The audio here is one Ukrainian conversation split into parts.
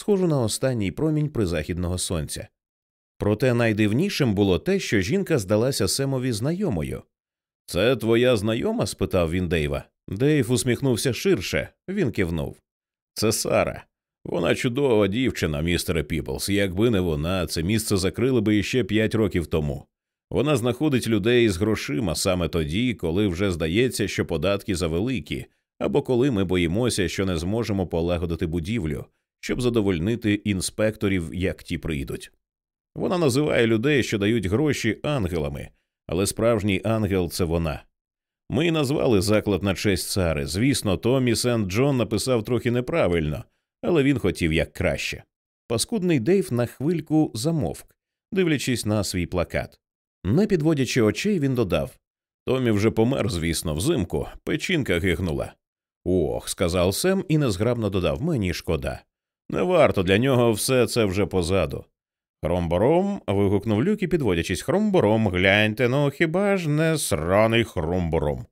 схожу на останній промінь призахідного сонця. Проте найдивнішим було те, що жінка здалася Семові знайомою. Це твоя знайома? спитав він Дейва. Дейв усміхнувся ширше, він кивнув. Це Сара. Вона чудова дівчина, містере Піплс. Якби не вона, це місце закрили би іще п'ять років тому. Вона знаходить людей з грошима саме тоді, коли вже здається, що податки завеликі, або коли ми боїмося, що не зможемо полагодити будівлю, щоб задовольнити інспекторів, як ті прийдуть. Вона називає людей, що дають гроші ангелами, але справжній ангел це вона. Ми й назвали заклад на честь цари. Звісно, Томі Сент Джон написав трохи неправильно, але він хотів як краще. Паскудний Дейв на хвильку замовк, дивлячись на свій плакат. Не підводячи очей, він додав Томі вже помер, звісно, взимку, печінка гигнула. Ох, сказав Сем і незграбно додав мені шкода. Не варто для нього все це вже позаду. Хромбором. вигукнув люкі, підводячись хромбором, гляньте, ну хіба ж не сраний хромбором.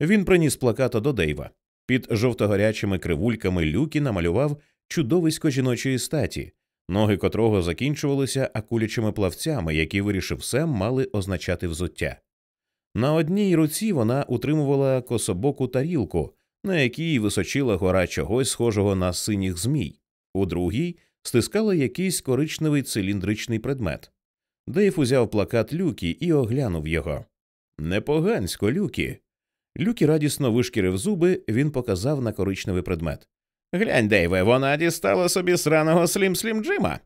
Він приніс плаката до Дейва. Під жовтогорячими кривульками люкі намалював чудовисько жіночої статі, ноги котрого закінчувалися акулячими плавцями, які вирішив Сем, мали означати взуття. На одній руці вона утримувала кособоку тарілку, на якій височила гора чогось схожого на синіх змій, у другій стискала якийсь коричневий циліндричний предмет. Дейв узяв плакат Люкі і оглянув його. Непогансько, Люкі. Люкі радісно вишкірив зуби, він показав на коричневий предмет. Глянь, Дейве, вона дістала собі сраного слім слім Джима.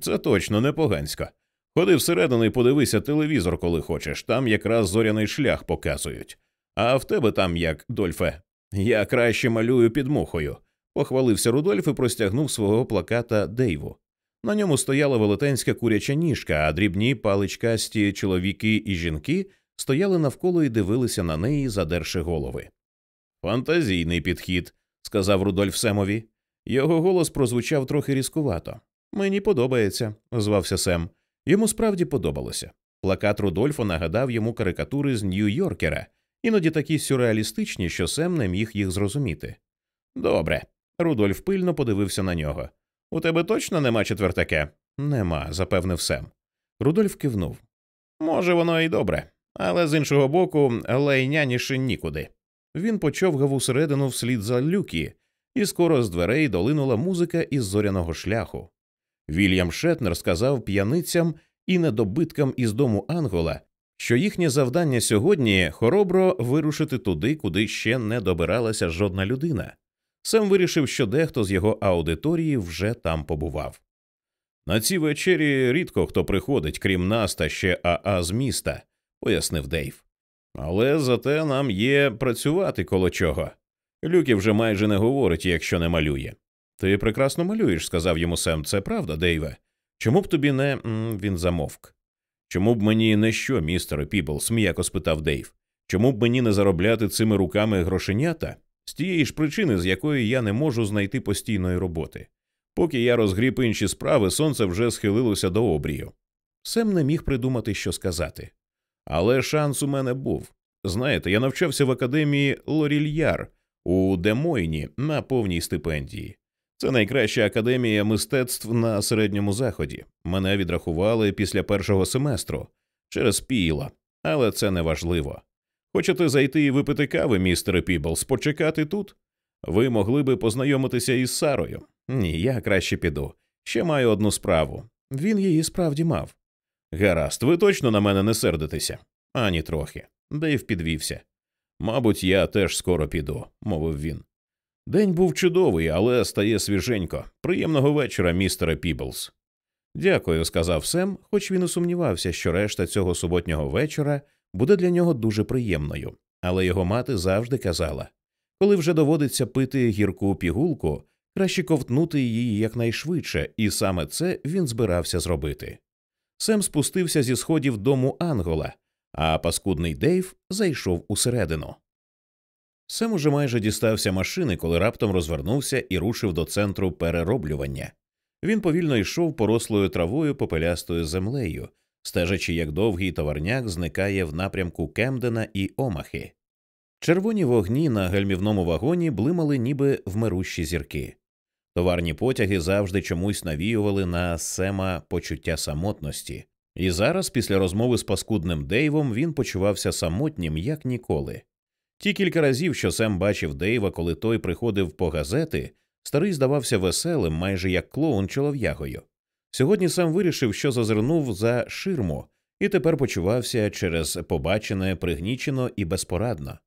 Це точно непогансько. Ходи всередину і подивися телевізор, коли хочеш, там якраз зоряний шлях показують. А в тебе там як, Дольфе? Я краще малюю під мухою похвалився Рудольф і простягнув свого плаката Дейву. На ньому стояла велетенська куряча ніжка, а дрібні паличкасті чоловіки і жінки стояли навколо і дивилися на неї, задерши голови. Фантазійний підхід, сказав Рудольф Семові. Його голос прозвучав трохи різкувато. Мені подобається, звався Сем. Йому справді подобалося. Плакат Рудольфа нагадав йому карикатури з Нью-Йоркера, іноді такі сюрреалістичні, що Сем не міг їх зрозуміти. Добре, Рудольф пильно подивився на нього. У тебе точно нема четвертаке? Нема, запевнив Сем. Рудольф кивнув. Може, воно і добре, але з іншого боку, лайняніше нікуди. Він почовгав усередину вслід за люкі, і скоро з дверей долинула музика із зоряного шляху. Вільям Шетнер сказав п'яницям і недобиткам із дому Ангола, що їхнє завдання сьогодні хоробро вирушити туди, куди ще не добиралася жодна людина. Сем вирішив, що дехто з його аудиторії вже там побував. На ці вечері рідко хто приходить, крім нас та ще Аа з міста, пояснив Дейв. Але зате нам є працювати коло чого. Люкі вже майже не говорить, якщо не малює. Ти прекрасно малюєш, сказав йому Сем. Це правда, Дейве. Чому б тобі не. він замовк. Чому б мені не що, містере Піблс, м'яко спитав Дейв. Чому б мені не заробляти цими руками грошенята? З тієї ж причини, з якої я не можу знайти постійної роботи. Поки я розгріб інші справи, сонце вже схилилося до обрію. Сем не міг придумати, що сказати. Але шанс у мене був. Знаєте, я навчався в академії Лорільяр у Демойні на повній стипендії. Це найкраща академія мистецтв на середньому заході. Мене відрахували після першого семестру через піла, але це не важливо. Хочете зайти і випити кави, містере Піблс, почекати тут? Ви могли би познайомитися із Сарою. Ні, я краще піду. Ще маю одну справу. Він її справді мав. Гаразд, ви точно на мене не сердитеся? Ані трохи. Дейв підвівся. Мабуть, я теж скоро піду, мовив він. День був чудовий, але стає свіженько. Приємного вечора, містере Піблс. Дякую, сказав Сем, хоч він і сумнівався, що решта цього суботнього вечора буде для нього дуже приємною, але його мати завжди казала коли вже доводиться пити гірку пігулку, краще ковтнути її якнайшвидше, і саме це він збирався зробити. Сем спустився зі сходів дому Ангола, а паскудний Дейв зайшов усередину. Сем уже майже дістався машини, коли раптом розвернувся і рушив до центру перероблювання. Він повільно йшов порослою травою попелястою землею, стежачи, як довгий товарняк зникає в напрямку Кемдена і Омахи. Червоні вогні на гальмівному вагоні блимали ніби вмирущі зірки. Товарні потяги завжди чомусь навіювали на Сема почуття самотності, і зараз, після розмови з паскудним Дейвом, він почувався самотнім як ніколи. Ті кілька разів, що Сем бачив Дейва, коли той приходив по газети, старий здавався веселим, майже як клоун чолов'ягою. Сьогодні сам вирішив, що зазирнув за ширму, і тепер почувався через побачене пригнічено і безпорадно.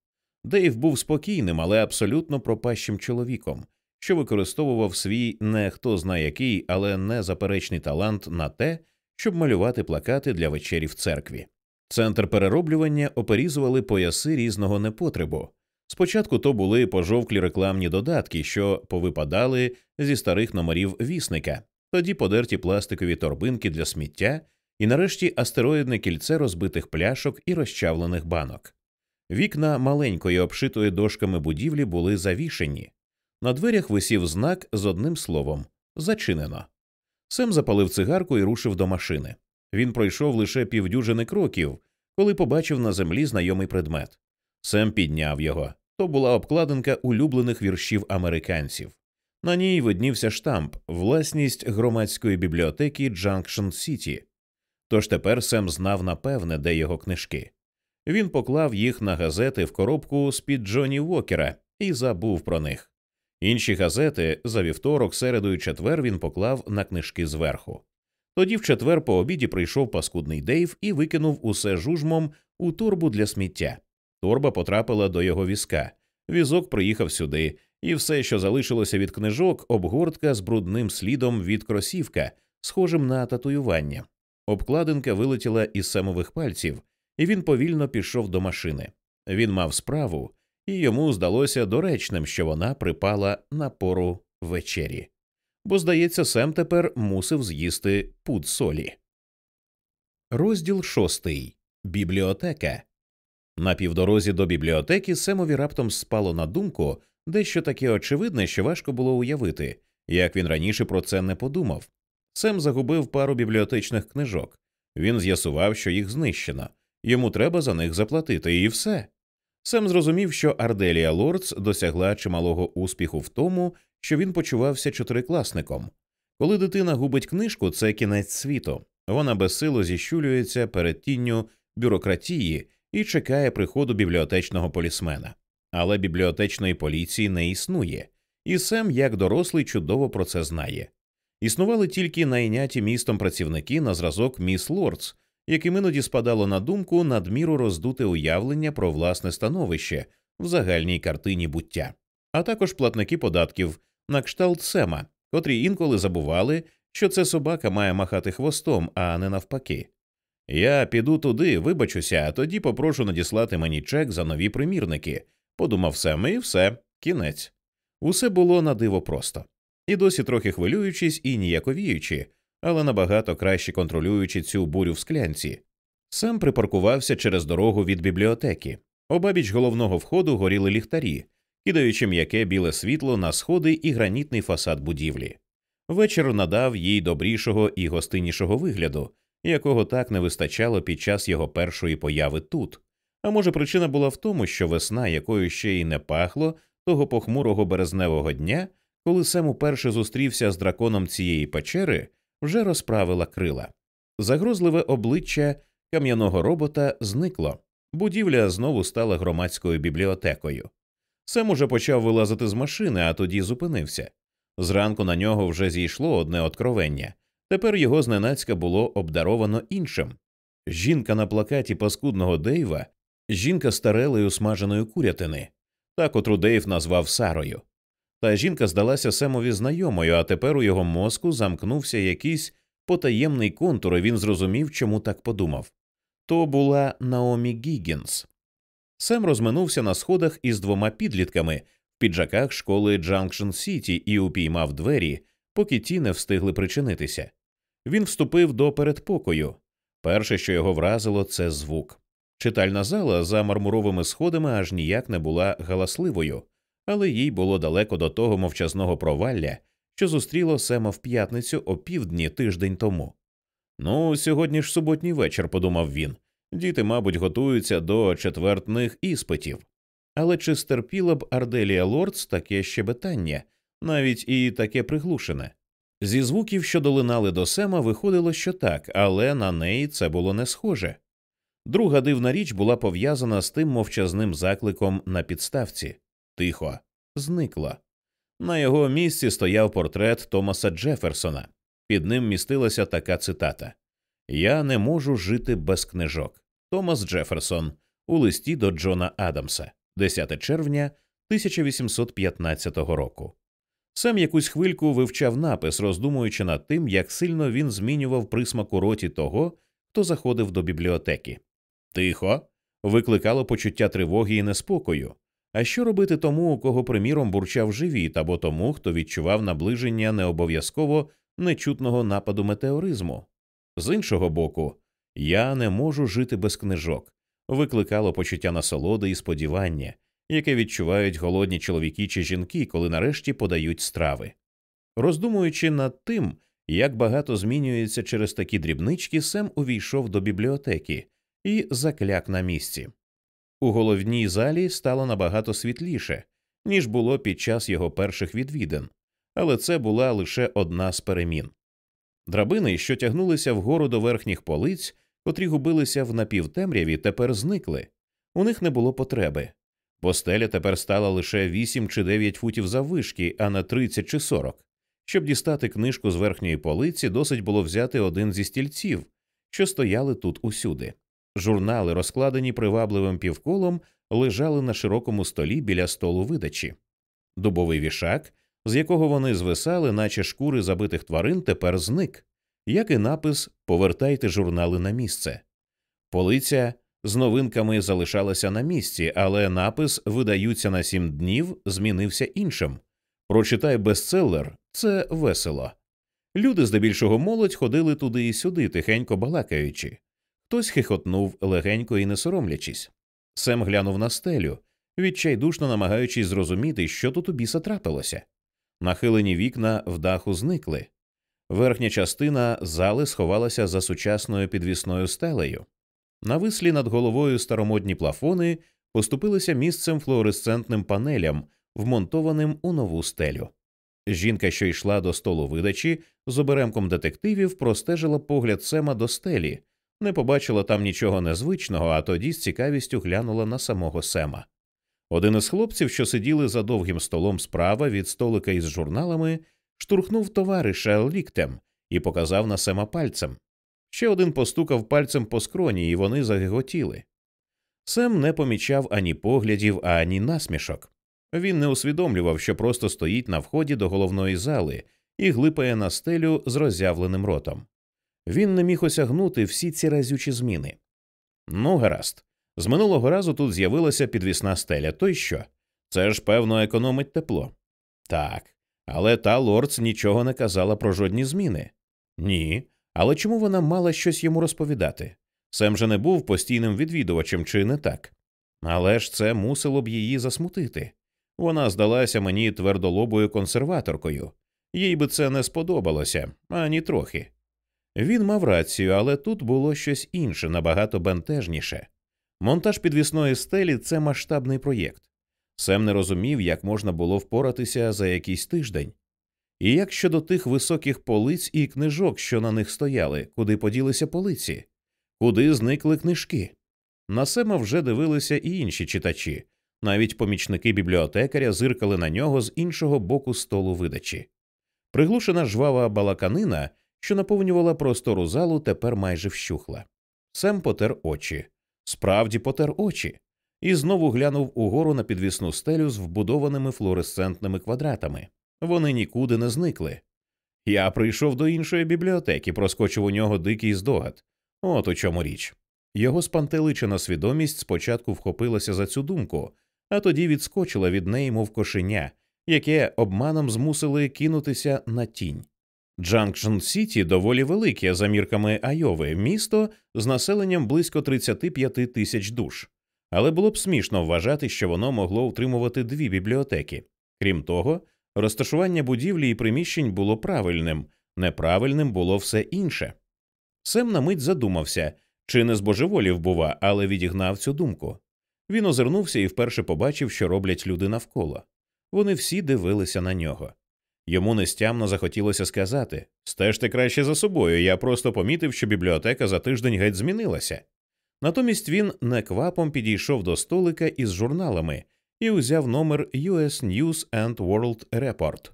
Дейв був спокійним, але абсолютно пропащим чоловіком, що використовував свій не хто зна який, але незаперечний талант на те, щоб малювати плакати для вечері в церкві. Центр перероблювання оперізували пояси різного непотребу. Спочатку то були пожовклі рекламні додатки, що повипадали зі старих номерів вісника, тоді подерті пластикові торбинки для сміття, і нарешті астероїдне кільце розбитих пляшок і розчавлених банок. Вікна маленької обшитої дошками будівлі були завішені. На дверях висів знак з одним словом зачинено. Сем запалив цигарку і рушив до машини. Він пройшов лише півдюжини кроків, коли побачив на землі знайомий предмет. Сем підняв його. То була обкладинка улюблених віршів американців. На ній виднівся штамп власність громадської бібліотеки Джанкшн Сіті. Тож тепер Сем знав напевне, де його книжки. Він поклав їх на газети в коробку з під Джоні Вокера і забув про них. Інші газети за вівторок, середу і четвер він поклав на книжки зверху. Тоді в четвер по обіді прийшов паскудний Дейв і викинув усе жужмом у торбу для сміття. Торба потрапила до його візка. Візок приїхав сюди, і все, що залишилося від книжок, обгортка з брудним слідом від кросівка, схожим на татуювання. Обкладинка вилетіла із самових пальців, і він повільно пішов до машини. Він мав справу, і йому здалося доречним, що вона припала на пору вечері. Бо, здається, Сем тепер мусив з'їсти пуд солі. Розділ шостий. Бібліотека. На півдорозі до бібліотеки Семові раптом спало на думку дещо таке очевидне, що важко було уявити, як він раніше про це не подумав. Сем загубив пару бібліотечних книжок. Він з'ясував, що їх знищено, йому треба за них заплатити, і все. Сем зрозумів, що Арделія Лордс досягла чималого успіху в тому, що він почувався чотирикласником. Коли дитина губить книжку, це кінець світу. Вона безсило зіщулюється перед тінню бюрократії і чекає приходу бібліотечного полісмена. Але бібліотечної поліції не існує, і Сем, як дорослий, чудово про це знає. Існували тільки найняті містом працівники на зразок міс Лордс, яким іноді спадало на думку надміру роздути уявлення про власне становище в загальній картині буття, а також платники податків на кшталт Сема, котрі інколи забували, що це собака має махати хвостом, а не навпаки. Я піду туди, вибачуся, а тоді попрошу надіслати мені чек за нові примірники, подумав Сем, і все, кінець. Усе було на диво просто. І досі трохи хвилюючись і ніяковіючи, але набагато краще контролюючи цю бурю в склянці. Сам припаркувався через дорогу від бібліотеки. Обабіч головного входу горіли ліхтарі, кидаючи м'яке біле світло на сходи і гранітний фасад будівлі. Вечір надав їй добрішого і гостиннішого вигляду, якого так не вистачало під час його першої появи тут. А може, причина була в тому, що весна, якою ще й не пахло, того похмурого березневого дня, коли Сем уперше зустрівся з драконом цієї печери, вже розправила крила. Загрозливе обличчя кам'яного робота зникло. Будівля знову стала громадською бібліотекою. Сем уже почав вилазити з машини, а тоді зупинився. Зранку на нього вже зійшло одне откровення. Тепер його зненацька було обдаровано іншим. Жінка на плакаті паскудного Дейва, жінка старелею смаженої курятини, та котру Дейв назвав Сарою. Та жінка здалася Семові знайомою, а тепер у його мозку замкнувся якийсь потаємний контур, і він зрозумів, чому так подумав. То була Наомі Гіггінс. Сем розминувся на сходах із двома підлітками в піджаках школи Джанкшн Сіті і упіймав двері, поки ті не встигли причинитися. Він вступив до передпокою. Перше, що його вразило, це звук. Читальна зала за мармуровими сходами аж ніяк не була галасливою але їй було далеко до того мовчазного провалля, що зустріло Сема в п'ятницю о півдні тиждень тому. Ну, сьогодні ж суботній вечір, подумав він. Діти, мабуть, готуються до четвертних іспитів. Але чи стерпіла б Арделія Лордс таке щебетання, навіть і таке приглушене. Зі звуків, що долинали до Сема, виходило, що так, але на неї це було не схоже. Друга дивна річ була пов'язана з тим мовчазним закликом на підставці тихо, зникла. На його місці стояв портрет Томаса Джеферсона. Під ним містилася така цитата Я не можу жити без книжок. Томас Джеферсон у листі до Джона Адамса, 10 червня 1815 року. Сам якусь хвильку вивчав напис, роздумуючи над тим, як сильно він змінював присмак у роті того, хто заходив до бібліотеки. Тихо викликало почуття тривоги і неспокою. А що робити тому, у кого, приміром, бурчав живіт, або тому, хто відчував наближення необов'язково нечутного нападу метеоризму? З іншого боку, я не можу жити без книжок, викликало почуття насолоди і сподівання, яке відчувають голодні чоловіки чи жінки, коли нарешті подають страви. Роздумуючи над тим, як багато змінюється через такі дрібнички, Сем увійшов до бібліотеки і закляк на місці. У головній залі стало набагато світліше, ніж було під час його перших відвідин, але це була лише одна з перемін. Драбини, що тягнулися вгору до верхніх полиць, котрі губилися в напівтемряві, тепер зникли, у них не було потреби. Постеля тепер стала лише 8 чи 9 футів заввишки, а не 30 чи 40. Щоб дістати книжку з верхньої полиці, досить було взяти один зі стільців, що стояли тут усюди. Журнали, розкладені привабливим півколом, лежали на широкому столі біля столу видачі. Дубовий вішак, з якого вони звисали, наче шкури забитих тварин, тепер зник, як і напис Повертайте журнали на місце. Полиця з новинками залишалася на місці, але напис Видаються на сім днів змінився іншим. Прочитай бестселер це весело. Люди, здебільшого молодь, ходили туди і сюди, тихенько балакаючи. Хтось хихотнув легенько і не соромлячись. Сем глянув на стелю, відчайдушно намагаючись зрозуміти, що тут у біса трапилося. Нахилені вікна в даху зникли. Верхня частина зали сховалася за сучасною підвісною стелею. Навислі над головою старомодні плафони поступилися місцем флуоресцентним панелям, вмонтованим у нову стелю. Жінка, що йшла до столу видачі, з оберемком детективів простежила погляд Сема до стелі, не побачила там нічого незвичного, а тоді з цікавістю глянула на самого Сема. Один із хлопців, що сиділи за довгим столом справа від столика із журналами, штурхнув товариша ліктем і показав на Сема пальцем. Ще один постукав пальцем по скроні, і вони загиготіли. Сем не помічав ані поглядів, ані насмішок. Він не усвідомлював, що просто стоїть на вході до головної зали і глипає на стелю з роззявленим ротом. Він не міг осягнути всі ці разючі зміни. Ну, гаразд, з минулого разу тут з'явилася підвісна стеля, то й що? Це ж, певно, економить тепло. Так, але та лордс нічого не казала про жодні зміни. Ні. Але чому вона мала щось йому розповідати? Сем же не був постійним відвідувачем, чи не так? Але ж це мусило б її засмутити. Вона здалася мені твердолобою консерваторкою, їй би це не сподобалося ані трохи. Він мав рацію, але тут було щось інше, набагато бентежніше. Монтаж підвісної стелі це масштабний проєкт. Сем не розумів, як можна було впоратися за якийсь тиждень. І як щодо тих високих полиць і книжок, що на них стояли, куди поділися полиці, куди зникли книжки? На Сема вже дивилися і інші читачі, навіть помічники бібліотекаря зиркали на нього з іншого боку столу видачі. Приглушена жвава балаканина, що наповнювала простору залу, тепер майже вщухла. Сем потер очі, справді потер очі, і знову глянув угору на підвісну стелю з вбудованими флуоресцентними квадратами. Вони нікуди не зникли. Я прийшов до іншої бібліотеки, проскочив у нього дикий здогад. От у чому річ. Його спантеличена свідомість спочатку вхопилася за цю думку, а тоді відскочила від неї, мов кошеня, яке обманом змусили кинутися на тінь. Джанкшн Сіті доволі велике за мірками Айови, місто з населенням близько 35 тисяч душ, але було б смішно вважати, що воно могло утримувати дві бібліотеки. Крім того, розташування будівлі і приміщень було правильним, неправильним було все інше. Сем на мить задумався, чи не збожеволів, бува, але відігнав цю думку. Він озирнувся і вперше побачив, що роблять люди навколо. Вони всі дивилися на нього. Йому нестямно захотілося сказати стежте краще за собою, я просто помітив, що бібліотека за тиждень геть змінилася. Натомість він неквапом підійшов до столика із журналами і узяв номер US News and World Report.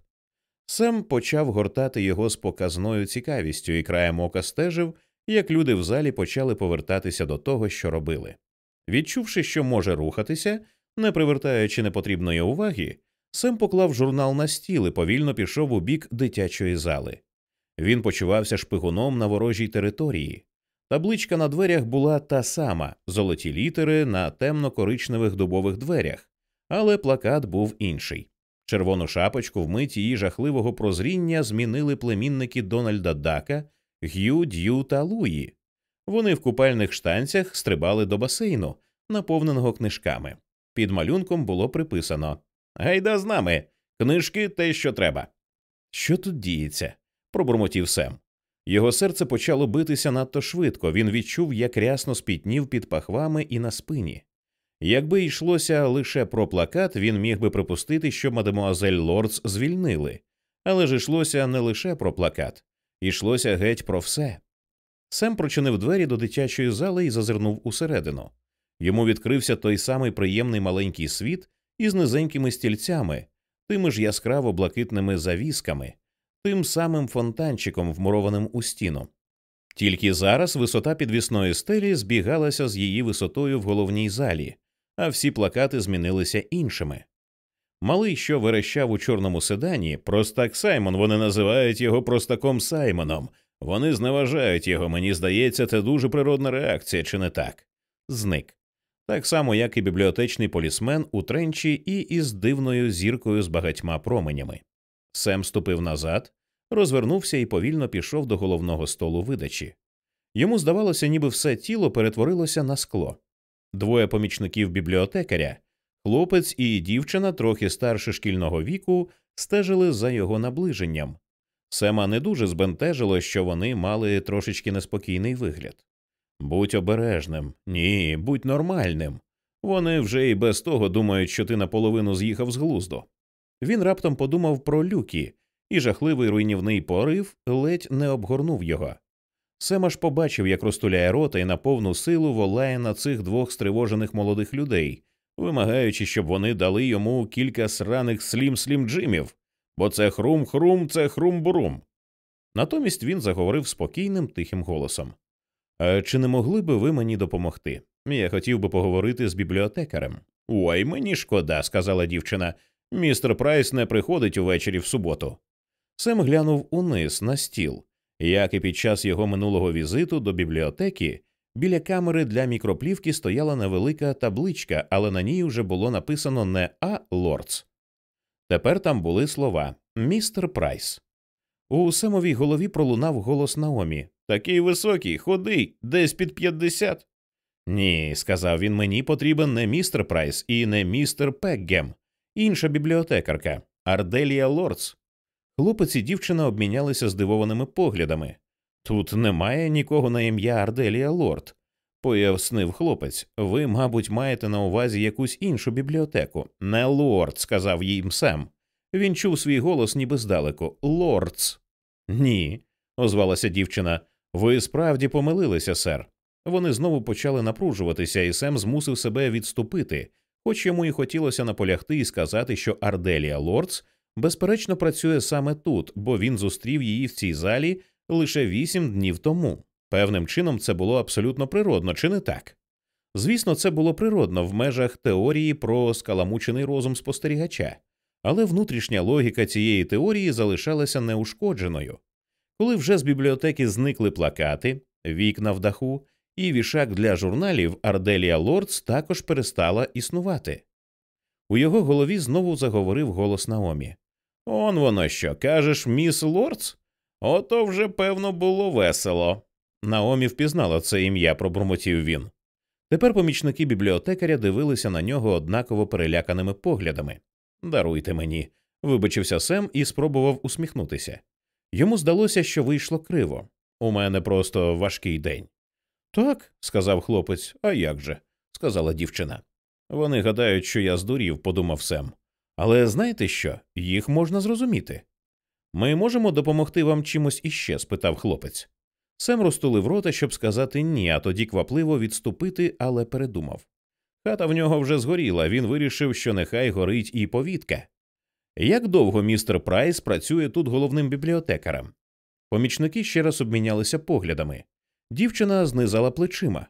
Сем почав гортати його з показною цікавістю і краєм ока стежив, як люди в залі почали повертатися до того, що робили. Відчувши, що може рухатися, не привертаючи непотрібної уваги, Сем поклав журнал на стіл і повільно пішов у бік дитячої зали. Він почувався шпигуном на ворожій території. Табличка на дверях була та сама золоті літери на темно-коричневих дубових дверях, але плакат був інший. Червону шапочку в мить її жахливого прозріння змінили племінники Дональда Дака, Г'юї, Д'юї та Луї. Вони в купальних штанцях стрибали до басейну, наповненого книжками. Під малюнком було приписано Гайда з нами, книжки те, що треба. Що тут діється? пробурмотів Сем. Його серце почало битися надто швидко, він відчув, як рясно спітнів під пахвами і на спині. Якби йшлося лише про плакат, він міг би припустити, що мадемуазель Лордс звільнили, але ж йшлося не лише про плакат, йшлося геть про все. Сем прочинив двері до дитячої зали і зазирнув усередину. Йому відкрився той самий приємний маленький світ із низенькими стільцями, тими ж яскраво блакитними завісками, тим самим фонтанчиком, вмурованим у стіну. Тільки зараз висота підвісної стелі збігалася з її висотою в головній залі, а всі плакати змінилися іншими. Малий, що верещав у чорному седані, простак Саймон, вони називають його простаком Саймоном. Вони зневажають його, мені здається, це дуже природна реакція, чи не так? Зник. Так само, як і бібліотечний полісмен у тренчі і із дивною зіркою з багатьма променями. Сем ступив назад, розвернувся і повільно пішов до головного столу видачі. Йому здавалося, ніби все тіло перетворилося на скло. Двоє помічників бібліотекаря, хлопець і дівчина, трохи старше шкільного віку, стежили за його наближенням. Сема не дуже збентежило, що вони мали трошечки неспокійний вигляд. Будь обережним, ні, будь нормальним. Вони вже і без того думають, що ти наполовину з'їхав з глузду. Він раптом подумав про люкі, і жахливий руйнівний порив ледь не обгорнув його. Сем аж побачив, як розтуляє рота і на повну силу волає на цих двох стривожених молодих людей, вимагаючи, щоб вони дали йому кілька сраних слім-слім джимів, бо це хрум-хрум, це хрум-бурум. Натомість він заговорив спокійним, тихим голосом. «А Чи не могли би ви мені допомогти? Я хотів би поговорити з бібліотекарем. Ой, мені шкода, сказала дівчина. Містер Прайс не приходить увечері в суботу. Сем глянув униз на стіл, як і під час його минулого візиту до бібліотеки, біля камери для мікроплівки стояла невелика табличка, але на ній вже було написано не А. Лорц. Тепер там були слова Містер Прайс. У Семовій голові пролунав голос Наомі Такий високий, худий, десь під п'ятдесят. Ні, сказав він, мені потрібен не містер Прайс і не містер Пекгем, інша бібліотекарка Арделія Лордс. Хлопець і дівчина обмінялися здивованими поглядами. Тут немає нікого на ім'я Арделія Лорд, пояснив хлопець. Ви, мабуть, маєте на увазі якусь іншу бібліотеку. Не лорд, сказав їм Сем. Він чув свій голос ніби здалеку. Лордс. Ні, озвалася дівчина. Ви справді помилилися, сер. Вони знову почали напружуватися, і Сем змусив себе відступити, хоч йому і хотілося наполягти і сказати, що Арделія Лордс безперечно працює саме тут, бо він зустрів її в цій залі лише вісім днів тому. Певним чином це було абсолютно природно, чи не так? Звісно, це було природно в межах теорії про скаламучений розум спостерігача, але внутрішня логіка цієї теорії залишалася неушкодженою. Коли вже з бібліотеки зникли плакати, вікна в даху і вішак для журналів, Арделія Лордс також перестала існувати. У його голові знову заговорив голос Наомі. Он воно що, кажеш, міс Лордс? Ото вже, певно, було весело. Наомі впізнала це ім'я, пробурмотів він. Тепер помічники бібліотекаря дивилися на нього однаково переляканими поглядами. Даруйте мені, вибачився Сем і спробував усміхнутися. Йому здалося, що вийшло криво. У мене просто важкий день. Так, сказав хлопець, а як же? сказала дівчина. Вони гадають, що я здурів, подумав Сем. Але знаєте що? Їх можна зрозуміти. Ми можемо допомогти вам чимось іще? спитав хлопець. Сем розтулив рота, щоб сказати ні, а тоді квапливо відступити, але передумав. Хата в нього вже згоріла, він вирішив, що нехай горить і повітка. Як довго містер Прайс працює тут головним бібліотекарем? Помічники ще раз обмінялися поглядами. Дівчина знизала плечима.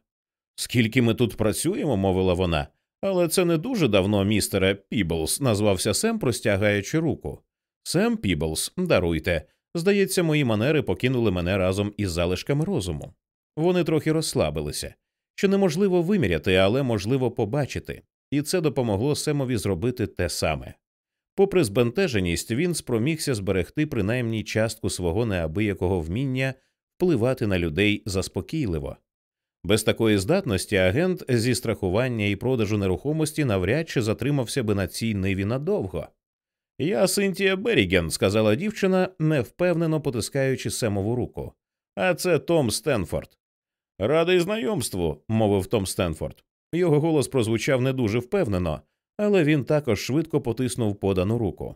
Скільки ми тут працюємо, мовила вона, але це не дуже давно, містере Піблс, назвався Сем, простягаючи руку. Сем Піблс, даруйте. Здається, мої манери покинули мене разом із залишками розуму. Вони трохи розслабилися, що неможливо виміряти, але можливо побачити, і це допомогло Семові зробити те саме. Попри збентеженість, він спромігся зберегти принаймні частку свого неабиякого вміння впливати на людей заспокійливо. Без такої здатності агент зі страхування і продажу нерухомості навряд чи затримався би на цій ниві надовго. Я Синтія Беріген, сказала дівчина, невпевнено потискаючи Семову руку. А це Том Стенфорд. Радий знайомству, мовив Том Стенфорд. Його голос прозвучав не дуже впевнено, але він також швидко потиснув подану руку.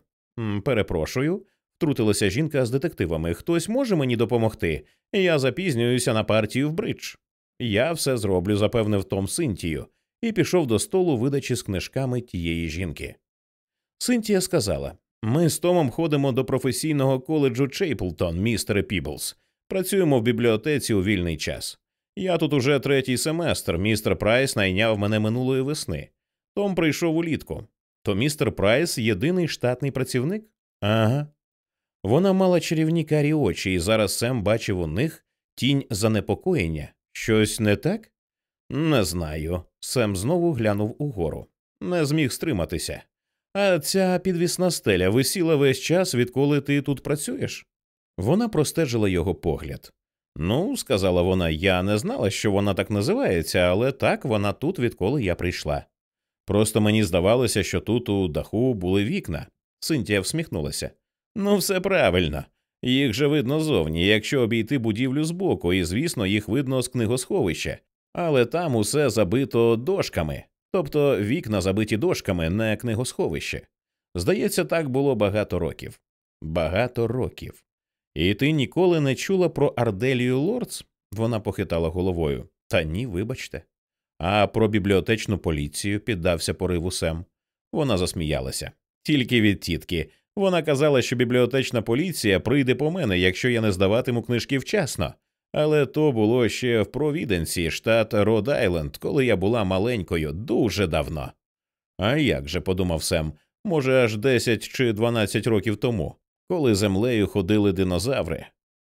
Перепрошую, втрутилася жінка з детективами. Хтось може мені допомогти? Я запізнююся на партію в бридж. Я все зроблю, запевнив Том Синтію, і пішов до столу видачі з книжками тієї жінки. Синтія сказала ми з Томом ходимо до професійного коледжу Чейплтон, містере Піблс. Працюємо в бібліотеці у вільний час. Я тут уже третій семестр. Містер Прайс найняв мене минулої весни. Том прийшов улітку. То містер Прайс єдиний штатний працівник? Ага. Вона мала чарівні карі очі, і зараз Сем бачив у них тінь занепокоєння. Щось не так? Не знаю. Сем знову глянув угору. Не зміг стриматися. А ця підвісна стеля висіла весь час, відколи ти тут працюєш? Вона простежила його погляд. Ну, сказала вона, я не знала, що вона так називається, але так вона тут, відколи я прийшла. Просто мені здавалося, що тут у даху були вікна. Синтія всміхнулася. Ну, все правильно. Їх же видно зовні, якщо обійти будівлю збоку, і, звісно, їх видно з книгосховища, але там усе забито дошками, тобто вікна забиті дошками, не книгосховище. Здається, так було багато років. Багато років. І ти ніколи не чула про Арделію Лордс? Вона похитала головою. Та ні, вибачте. А про бібліотечну поліцію піддався пориву Сем. Вона засміялася. Тільки від тітки. Вона казала, що бібліотечна поліція прийде по мене, якщо я не здаватиму книжки вчасно. Але то було ще в Провіденсі, штат Род Айленд, коли я була маленькою, дуже давно. А як же, подумав Сем, може, аж 10 чи 12 років тому, коли землею ходили динозаври.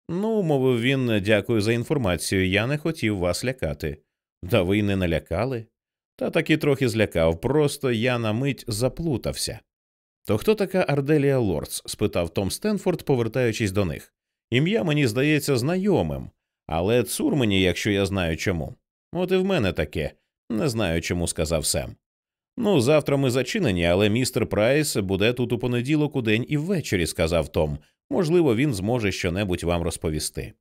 Ну, мовив він, дякую за інформацію, я не хотів вас лякати. Да ви не налякали? Та таки трохи злякав, просто я на мить заплутався. То хто така Арделія Лордс? спитав Том Стенфорд, повертаючись до них. Ім'я мені здається знайомим, але цур мені, якщо я знаю чому. От і в мене таке, не знаю чому сказав Сем. Ну, завтра ми зачинені, але містер Прайс буде тут у понеділок у день і ввечері, сказав Том. Можливо, він зможе щонебудь вам розповісти.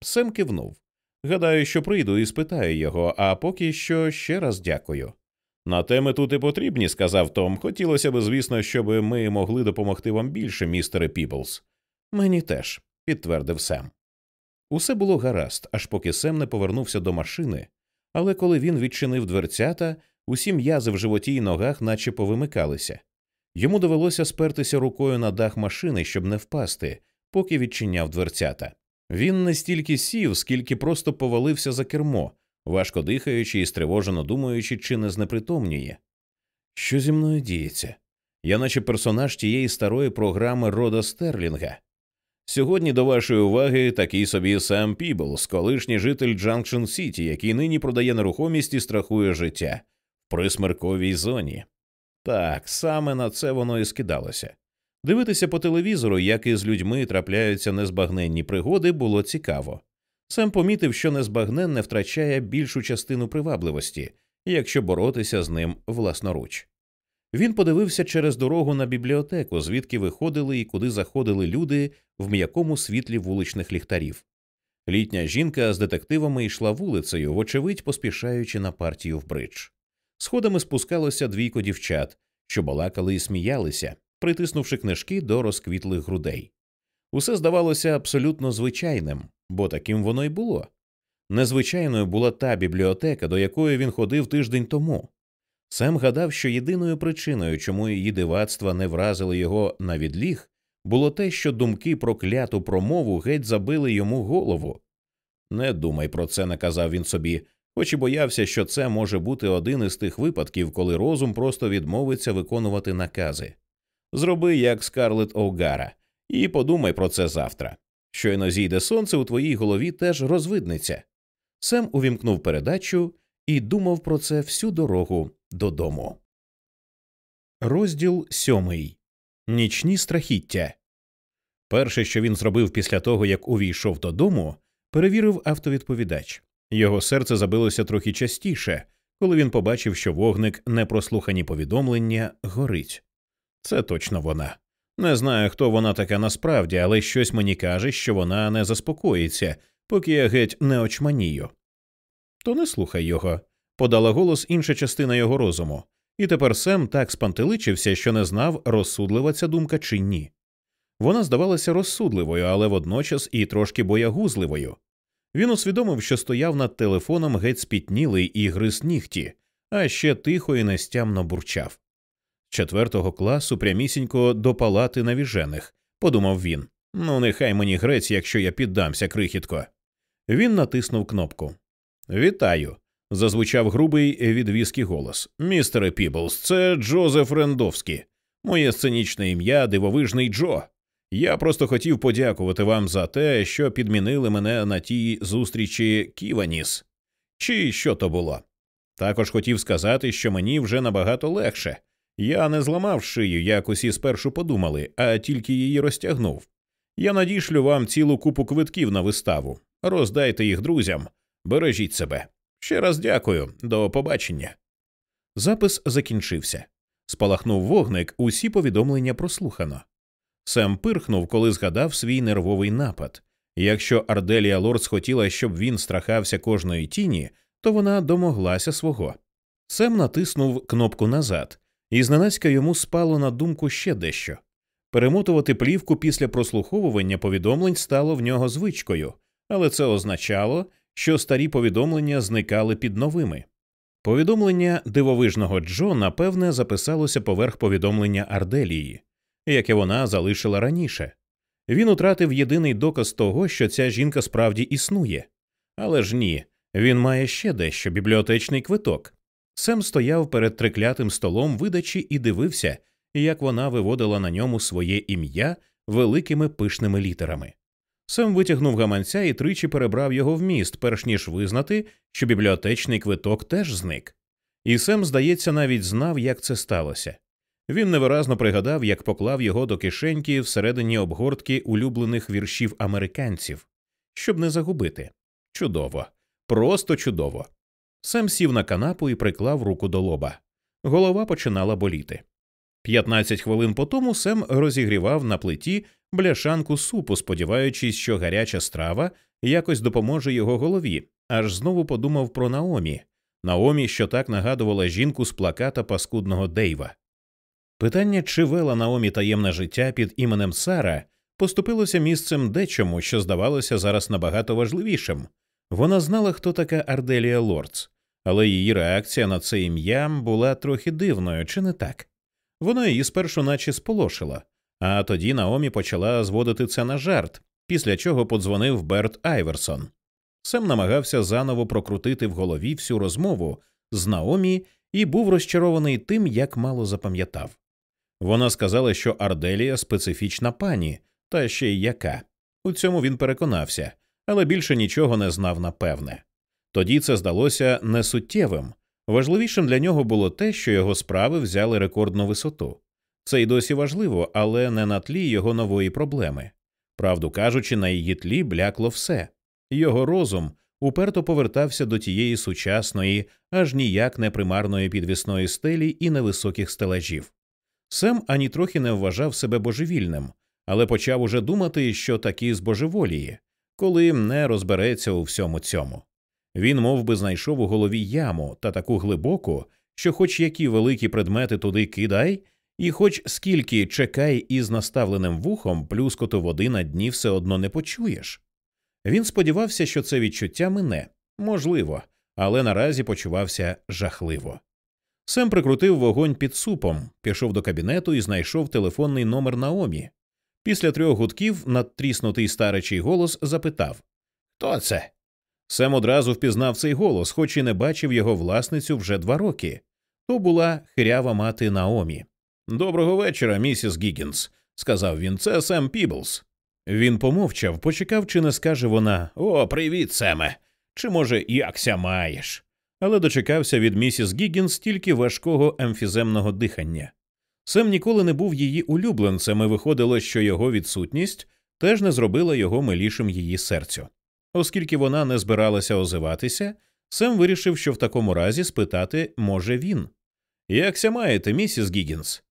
Сем кивнув. Гадаю, що прийду і спитаю його, а поки що ще раз дякую. На теми тут і потрібні, сказав Том. Хотілося б, звісно, щоб ми могли допомогти вам більше, містере Піблс. Мені теж, підтвердив Сем. Усе було гаразд, аж поки Сем не повернувся до машини, але коли він відчинив дверцята, усі м'язи в животі й ногах наче повимикалися. Йому довелося спертися рукою на дах машини, щоб не впасти, поки відчиняв дверцята. Він не стільки сів, скільки просто повалився за кермо, важко дихаючи і стривожено думаючи, чи не знепритомнює. Що зі мною діється? Я, наче персонаж тієї старої програми Рода Стерлінга. Сьогодні до вашої уваги такий собі Сем Піблс, колишній житель Джанкшн Сіті, який нині продає нерухомість і страхує життя присмерковій зоні. Так, саме на це воно і скидалося. Дивитися по телевізору, як із людьми трапляються незбагненні пригоди, було цікаво. Сем помітив, що незбагненне втрачає більшу частину привабливості, якщо боротися з ним власноруч. Він подивився через дорогу на бібліотеку, звідки виходили і куди заходили люди в м'якому світлі вуличних ліхтарів. Літня жінка з детективами йшла вулицею, вочевидь поспішаючи на партію в бридж. Сходами спускалося двійко дівчат, що балакали і сміялися, притиснувши книжки до розквітлих грудей. Усе здавалося абсолютно звичайним, бо таким воно й було. Незвичайною була та бібліотека, до якої він ходив тиждень тому. Сем гадав, що єдиною причиною, чому її дивацтва не вразили його на відліг, було те, що думки про кляту промову геть забили йому голову. Не думай про це, наказав він собі, хоч і боявся, що це може бути один із тих випадків, коли розум просто відмовиться виконувати накази. Зроби як Скарлет Оугара, і подумай про це завтра. Щойно зійде сонце у твоїй голові теж розвиднеться. Сем увімкнув передачу і думав про це всю дорогу додому. Розділ сьомий Нічні страхіття. Перше, що він зробив після того, як увійшов додому, перевірив автовідповідач. Його серце забилося трохи частіше, коли він побачив, що вогник непрослухані повідомлення горить. Це точно вона. Не знаю, хто вона така насправді, але щось мені каже, що вона не заспокоїться, поки я геть не очманію. То не слухай його, подала голос інша частина його розуму, і тепер Сем так спантеличився, що не знав, розсудлива ця думка чи ні. Вона здавалася розсудливою, але водночас і трошки боягузливою. Він усвідомив, що стояв над телефоном геть спітнілий і гриз нігті, а ще тихо і нестямно бурчав. Четвертого класу прямісінько до палати навіжених, подумав він. Ну, нехай мені грець, якщо я піддамся крихітко. Він натиснув кнопку. Вітаю. зазвучав грубий відвізкий голос. Містере Піблс, це Джозеф Рендовський. Моє сценічне ім'я дивовижний Джо. Я просто хотів подякувати вам за те, що підмінили мене на тій зустрічі Ківаніс. Чи що то було? Також хотів сказати, що мені вже набагато легше. Я не зламав шию, як усі спершу подумали, а тільки її розтягнув. Я надішлю вам цілу купу квитків на виставу. Роздайте їх друзям, бережіть себе. Ще раз дякую, до побачення. Запис закінчився. Спалахнув вогник, усі повідомлення прослухано. Сем пирхнув, коли згадав свій нервовий напад. Якщо Арделія Лорд схотіла, щоб він страхався кожної тіні, то вона домоглася свого. Сем натиснув кнопку назад, і зненацька йому спало на думку ще дещо. Перемотувати плівку після прослуховування повідомлень стало в нього звичкою, але це означало, що старі повідомлення зникали під новими. Повідомлення дивовижного Джо, напевне, записалося поверх повідомлення Арделії яке вона залишила раніше. Він утратив єдиний доказ того, що ця жінка справді існує. Але ж ні, він має ще дещо бібліотечний квиток. Сем стояв перед триклятим столом видачі і дивився, як вона виводила на ньому своє ім'я великими пишними літерами. Сем витягнув гаманця і тричі перебрав його в міст, перш ніж визнати, що бібліотечний квиток теж зник. І Сем, здається, навіть знав, як це сталося. Він невиразно пригадав, як поклав його до кишеньки всередині обгортки улюблених віршів американців, щоб не загубити. Чудово, просто чудово. Сам сів на канапу і приклав руку до лоба. Голова починала боліти. П'ятнадцять хвилин по тому Сем розігрівав на плиті бляшанку супу, сподіваючись, що гаряча страва якось допоможе його голові, аж знову подумав про Наомі. Наомі, що так нагадувала жінку з плаката паскудного Дейва. Питання, чи вела Наомі таємне життя під іменем Сара, поступилося місцем дечому, що здавалося зараз набагато важливішим. Вона знала, хто така Арделія Лордс, але її реакція на це ім'я була трохи дивною, чи не так? Вона її спершу наче сполошила, а тоді Наомі почала зводити це на жарт, після чого подзвонив Берт Айверсон. Сем намагався заново прокрутити в голові всю розмову з Наомі і був розчарований тим, як мало запам'ятав. Вона сказала, що Арделія специфічна пані, та ще й яка. У цьому він переконався, але більше нічого не знав напевне. Тоді це здалося несуттєвим. Важливішим для нього було те, що його справи взяли рекордну висоту. Це й досі важливо, але не на тлі його нової проблеми. Правду кажучи, на її тлі блякло все. Його розум уперто повертався до тієї сучасної, аж ніяк не примарної підвісної стелі і невисоких стелажів. Сем ані трохи не вважав себе божевільним, але почав уже думати, що такі збожеволіє, коли не розбереться у всьому цьому. Він мов би, знайшов у голові яму та таку глибоку, що, хоч які великі предмети туди кидай, і хоч скільки чекай із наставленим вухом, плюскоту води на дні все одно не почуєш. Він сподівався, що це відчуття мине можливо, але наразі почувався жахливо. Сем прикрутив вогонь під супом, пішов до кабінету і знайшов телефонний номер Наомі. Після трьох гудків надтріснутий старечий голос запитав Хто це? Сем одразу впізнав цей голос, хоч і не бачив його власницю вже два роки. То була хрява мати Наомі. Доброго вечора, місіс Гіггінс», – сказав він. Це Сем Піблс. Він помовчав, почекав, чи не скаже вона О, привіт, Семе. Чи, може, якся маєш? Але дочекався від місіс Гіггінс тільки важкого емфіземного дихання. Сем ніколи не був її улюбленцем, і виходило, що його відсутність теж не зробила його милішим її серцю. Оскільки вона не збиралася озиватися, Сем вирішив, що в такому разі спитати може він. Якся маєте, місіс Гіггінс?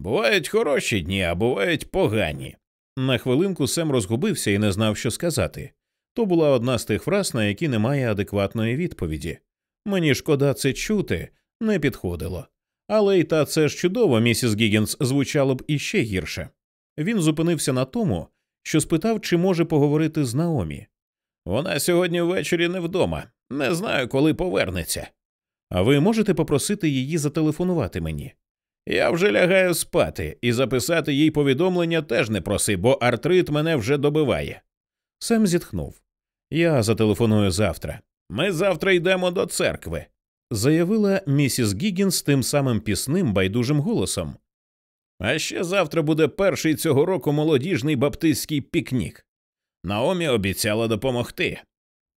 Бувають хороші дні, а бувають погані. На хвилинку Сем розгубився і не знав, що сказати. То була одна з тих фраз, на які немає адекватної відповіді. Мені шкода це чути, не підходило. Але й та це ж чудово, місіс Гіггінс, звучало б іще гірше. Він зупинився на тому, що спитав, чи може поговорити з Наомі. Вона сьогодні ввечері не вдома, не знаю, коли повернеться. А ви можете попросити її зателефонувати мені? Я вже лягаю спати, і записати їй повідомлення теж не проси, бо артрит мене вже добиває. Сем зітхнув. Я зателефоную завтра. Ми завтра йдемо до церкви, заявила місіс Гіггінс тим самим пісним байдужим голосом. А ще завтра буде перший цього року молодіжний баптистський пікнік. Наомі обіцяла допомогти.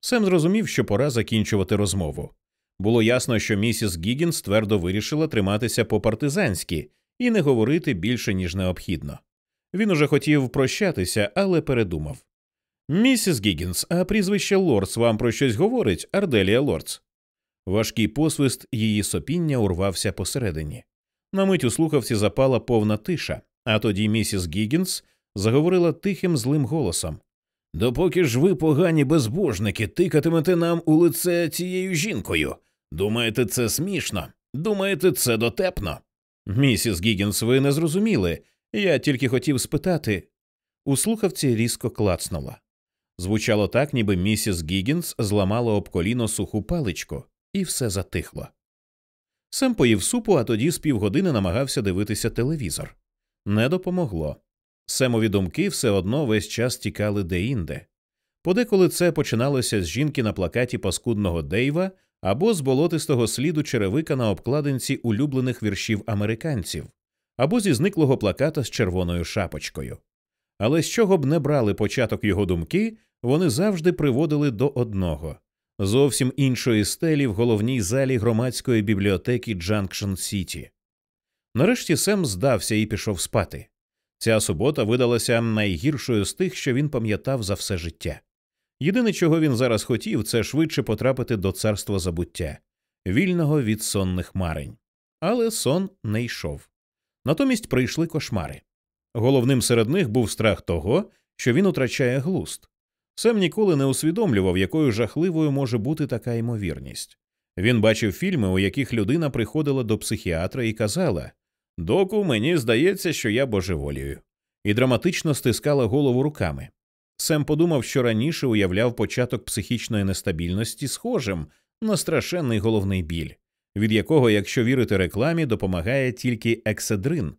Сем зрозумів, що пора закінчувати розмову. Було ясно, що місіс Гіггінс твердо вирішила триматися по партизанськи і не говорити більше, ніж необхідно. Він уже хотів прощатися, але передумав. Місіс Гіггінс, а прізвище Лордс вам про щось говорить, Арделія Лордс. Важкий посвист її сопіння урвався посередині. На мить у слухавці запала повна тиша, а тоді місіс Гіггінс заговорила тихим злим голосом Допоки ж ви, погані безбожники, тикатимете нам у лице цією жінкою. Думаєте, це смішно? Думаєте, це дотепно? Місіс Гіггінс, ви не зрозуміли. Я тільки хотів спитати. У слухавці різко клацнула. Звучало так, ніби місіс Гіггінс зламала об коліно суху паличку, і все затихло. Сем поїв супу, а тоді з півгодини намагався дивитися телевізор. Не допомогло. Семові думки все одно весь час тікали деінде. Подеколи це починалося з жінки на плакаті паскудного Дейва або з болотистого сліду черевика на обкладинці улюблених віршів американців, або зі зниклого плаката з червоною шапочкою. Але з чого б не брали початок його думки, вони завжди приводили до одного зовсім іншої стелі в головній залі громадської бібліотеки Джанкшн Сіті. Нарешті Сем здався і пішов спати. Ця субота видалася найгіршою з тих, що він пам'ятав за все життя. Єдине, чого він зараз хотів, це швидше потрапити до царства забуття, вільного від сонних марень. Але сон не йшов. Натомість прийшли кошмари. Головним серед них був страх того, що він утрачає глуст. Сем ніколи не усвідомлював, якою жахливою може бути така ймовірність. Він бачив фільми, у яких людина приходила до психіатра і казала Доку, мені здається, що я божеволію, і драматично стискала голову руками. Сем подумав, що раніше уявляв початок психічної нестабільності схожим на страшенний головний біль, від якого, якщо вірити рекламі, допомагає тільки екседрин.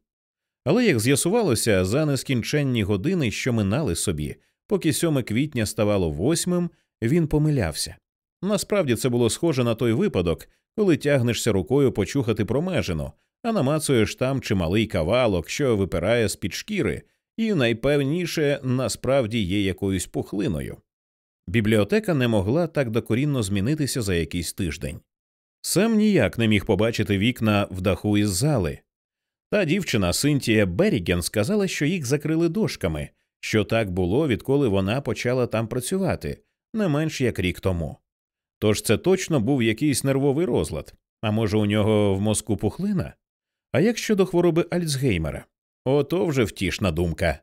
Але як з'ясувалося, за нескінченні години, що минали собі, поки 7 квітня ставало восьмим, він помилявся. Насправді це було схоже на той випадок, коли тягнешся рукою почухати промежину, а намацуєш там чималий кавалок, що випирає з під шкіри, і найпевніше насправді є якоюсь пухлиною. Бібліотека не могла так докорінно змінитися за якийсь тиждень. Сем ніяк не міг побачити вікна в даху із зали. Та дівчина Синтія Беріген сказала, що їх закрили дошками, що так було, відколи вона почала там працювати, не менш як рік тому. Тож це точно був якийсь нервовий розлад, а може, у нього в мозку пухлина? А як щодо хвороби Альцгеймера? Ото вже втішна думка.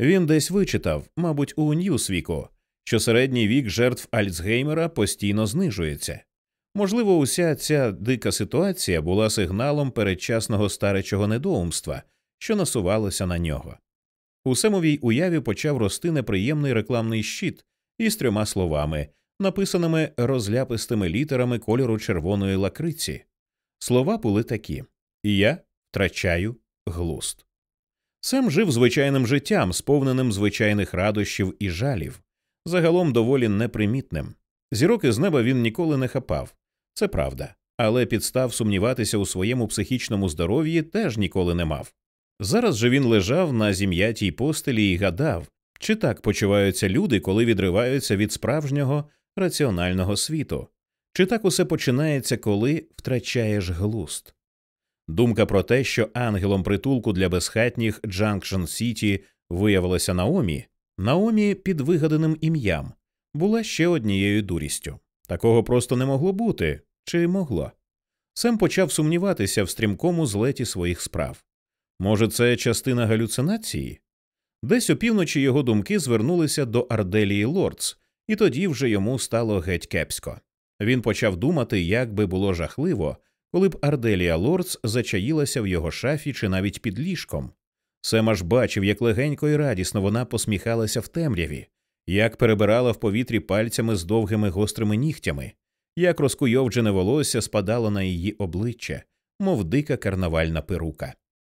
Він десь вичитав, мабуть, у Ньюсвіку, що середній вік жертв Альцгеймера постійно знижується. Можливо, уся ця дика ситуація була сигналом передчасного старечого недоумства, що насувалося на нього. У Семовій уяві почав рости неприємний рекламний щит із трьома словами, написаними розляпистими літерами кольору червоної лакриці. Слова були такі Я втрачаю глуст. Сем жив звичайним життям, сповненим звичайних радощів і жалів, загалом доволі непримітним. Зірок із неба він ніколи не хапав, це правда, але підстав сумніватися у своєму психічному здоров'ї теж ніколи не мав. Зараз же він лежав на зім'ятій постелі і гадав, чи так почуваються люди, коли відриваються від справжнього раціонального світу, чи так усе починається, коли втрачаєш глузд. Думка про те, що ангелом притулку для безхатніх Джанкшн Сіті виявилася Наомі, Наомі під вигаданим ім'ям, була ще однією дурістю. Такого просто не могло бути, чи могло. Сем почав сумніватися в стрімкому злеті своїх справ. Може, це частина галюцинації? Десь опівночі його думки звернулися до Арделії Лордс, і тоді вже йому стало геть кепсько. Він почав думати, як би було жахливо, коли б Арделія Лордс зачаїлася в його шафі чи навіть під ліжком. Сем аж бачив, як легенько і радісно вона посміхалася в темряві, як перебирала в повітрі пальцями з довгими гострими нігтями, як розкуйовджене волосся спадало на її обличчя, мов дика карнавальна перука.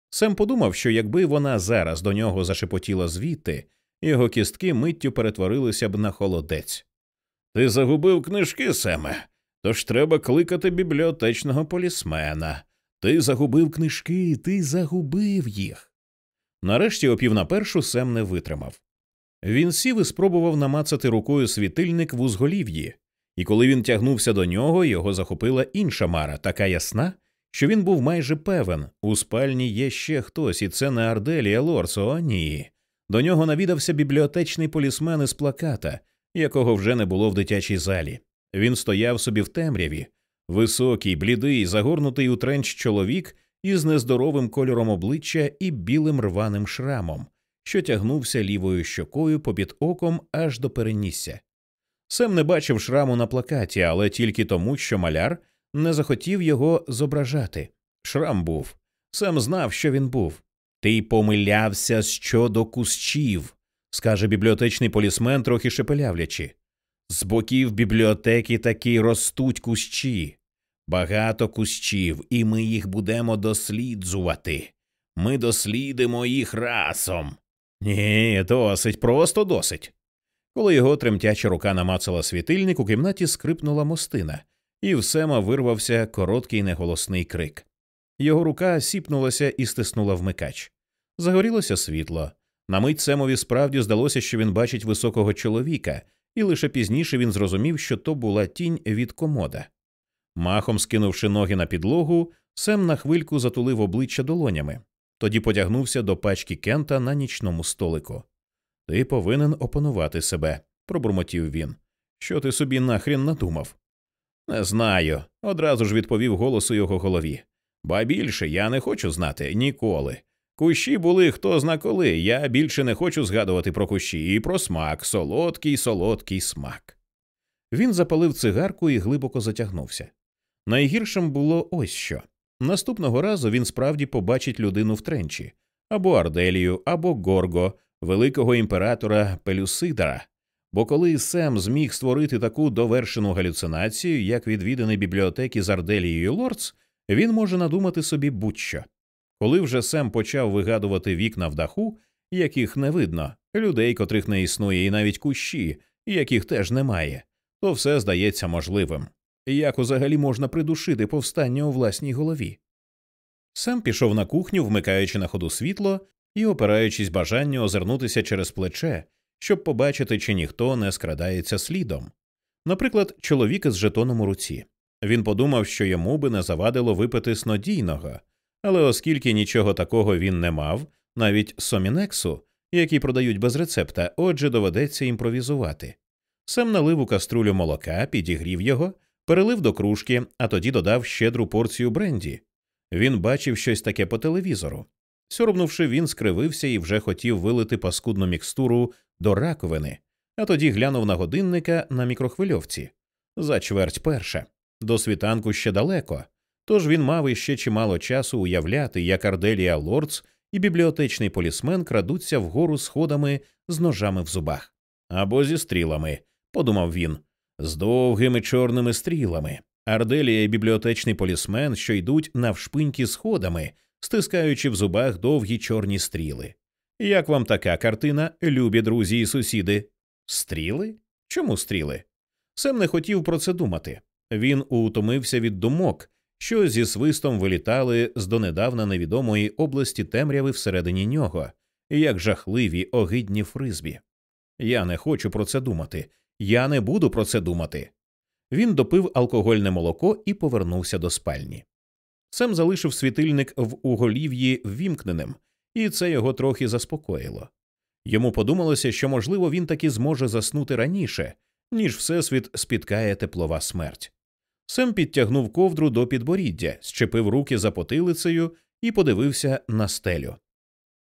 Сем подумав, що якби вона зараз до нього зашепотіла звідти, його кістки миттю перетворилися б на холодець. Ти загубив книжки, Семе, тож треба кликати бібліотечного полісмена. Ти загубив книжки, ти загубив їх. Нарешті опів на першу Сем не витримав. Він сів і спробував намацати рукою світильник в узголів'ї, і коли він тягнувся до нього, його захопила інша мара, така ясна, що він був майже певен у спальні є ще хтось, і це не Арделія Лорс, о ні. До нього навідався бібліотечний полісмен із плаката, якого вже не було в дитячій залі. Він стояв собі в темряві, високий, блідий, загорнутий у тренч чоловік із нездоровим кольором обличчя і білим рваним шрамом, що тягнувся лівою щокою попід оком аж до перенісся. Сем не бачив шраму на плакаті, але тільки тому, що маляр не захотів його зображати. Шрам був. Сем знав, що він був. Ти помилявся щодо кущів, скаже бібліотечний полісмен, трохи шепелявлячи. З боків бібліотеки таки ростуть кущі, багато кущів, і ми їх будемо досліджувати. Ми дослідимо їх разом. Ні, досить, просто досить. Коли його тремтяча рука намацала світильник, у кімнаті скрипнула мостина, і в Сема вирвався короткий неголосний крик. Його рука сіпнулася і стиснула вмикач. Загорілося світло. На мить Семові справді здалося, що він бачить високого чоловіка, і лише пізніше він зрозумів, що то була тінь від комода. Махом скинувши ноги на підлогу, Сем на хвильку затулив обличчя долонями, тоді потягнувся до пачки кента на нічному столику. Ти повинен опанувати себе, пробурмотів він. Що ти собі нахрін надумав? Не знаю, одразу ж відповів голос у його голові. Ба більше я не хочу знати ніколи. Кущі були хто зна коли. Я більше не хочу згадувати про кущі і про смак, солодкий, солодкий смак. Він запалив цигарку і глибоко затягнувся. Найгіршим було ось що. Наступного разу він справді побачить людину в тренчі або Арделію, або Горго, великого імператора Пелюсидара. Бо коли Сем зміг створити таку довершену галюцинацію, як відвіданий бібліотеки з Арделією Лордс, він може надумати собі будь-що. Коли вже Сем почав вигадувати вікна в даху, яких не видно, людей, котрих не існує, і навіть кущі, яких теж немає, то все здається можливим. Як взагалі можна придушити повстання у власній голові? Сем пішов на кухню, вмикаючи на ходу світло і опираючись бажанню озирнутися через плече, щоб побачити, чи ніхто не скрадається слідом. Наприклад, чоловік із жетоном у руці. Він подумав, що йому би не завадило випити снодійного, але оскільки нічого такого він не мав, навіть сомінексу, які продають без рецепта, отже, доведеться імпровізувати. Сам налив у каструлю молока, підігрів його, перелив до кружки, а тоді додав щедру порцію бренді. Він бачив щось таке по телевізору. Сьорбнувши, він скривився і вже хотів вилити паскудну мікстуру до раковини, а тоді глянув на годинника на мікрохвильовці за чверть перша. До світанку ще далеко, тож він мав іще чимало часу уявляти, як Арделія Лордс і бібліотечний полісмен крадуться вгору сходами з ножами в зубах. Або зі стрілами, подумав він, з довгими чорними стрілами. Арделія і бібліотечний полісмен, що йдуть навшпиньки сходами, стискаючи в зубах довгі чорні стріли. Як вам така картина, любі друзі і сусіди? Стріли? Чому стріли? Сем не хотів про це думати. Він утомився від думок, що зі свистом вилітали з донедавна невідомої області темряви всередині нього, як жахливі огидні фризбі. Я не хочу про це думати. Я не буду про це думати. Він допив алкогольне молоко і повернувся до спальні. Сем залишив світильник в уголів'ї ввімкненим, і це його трохи заспокоїло. Йому подумалося, що, можливо, він таки зможе заснути раніше, ніж Всесвіт спіткає теплова смерть. Сем підтягнув ковдру до підборіддя, щепив руки за потилицею і подивився на стелю.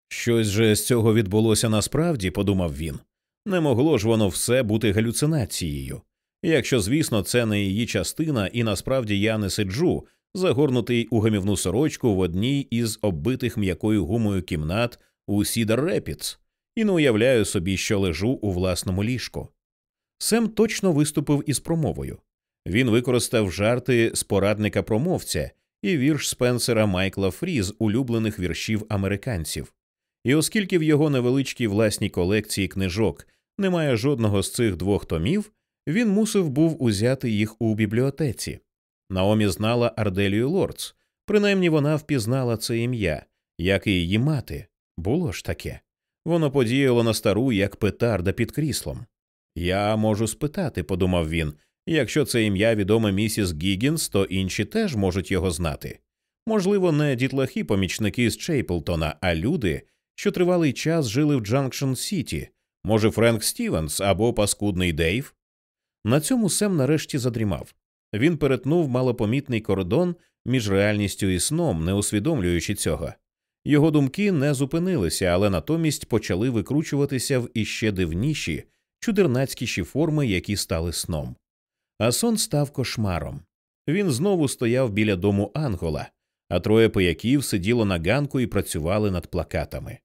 Щось же з цього відбулося насправді, подумав він. Не могло ж воно все бути галюцинацією. Якщо, звісно, це не її частина, і насправді я не сиджу, загорнутий у гамівну сорочку в одній із оббитих м'якою гумою кімнат у Сідар Репіц, і не уявляю собі, що лежу у власному ліжку. Сем точно виступив із промовою. Він використав жарти з порадника промовця і вірш Спенсера Майкла Фрі з улюблених віршів американців. І оскільки в його невеличкій власній колекції книжок немає жодного з цих двох томів, він мусив був узяти їх у бібліотеці. Наомі знала Арделію Лордс, принаймні вона впізнала це ім'я, як і її мати. Було ж таке. Воно подіяло на стару як петарда під кріслом. Я можу спитати, подумав він, якщо це ім'я відоме місіс Гіггінс, то інші теж можуть його знати. Можливо, не дітлахи помічники з Чейплтона, а люди, що тривалий час жили в Джанкшн Сіті, може, Френк Стівенс або паскудний Дейв. На цьому Сем нарешті задрімав. Він перетнув малопомітний кордон між реальністю і сном, не усвідомлюючи цього. Його думки не зупинилися, але натомість почали викручуватися в іще дивніші, чудернацькіші форми, які стали сном. А сон став кошмаром. Він знову стояв біля дому Ангола, а троє пияків сиділо на ганку і працювали над плакатами.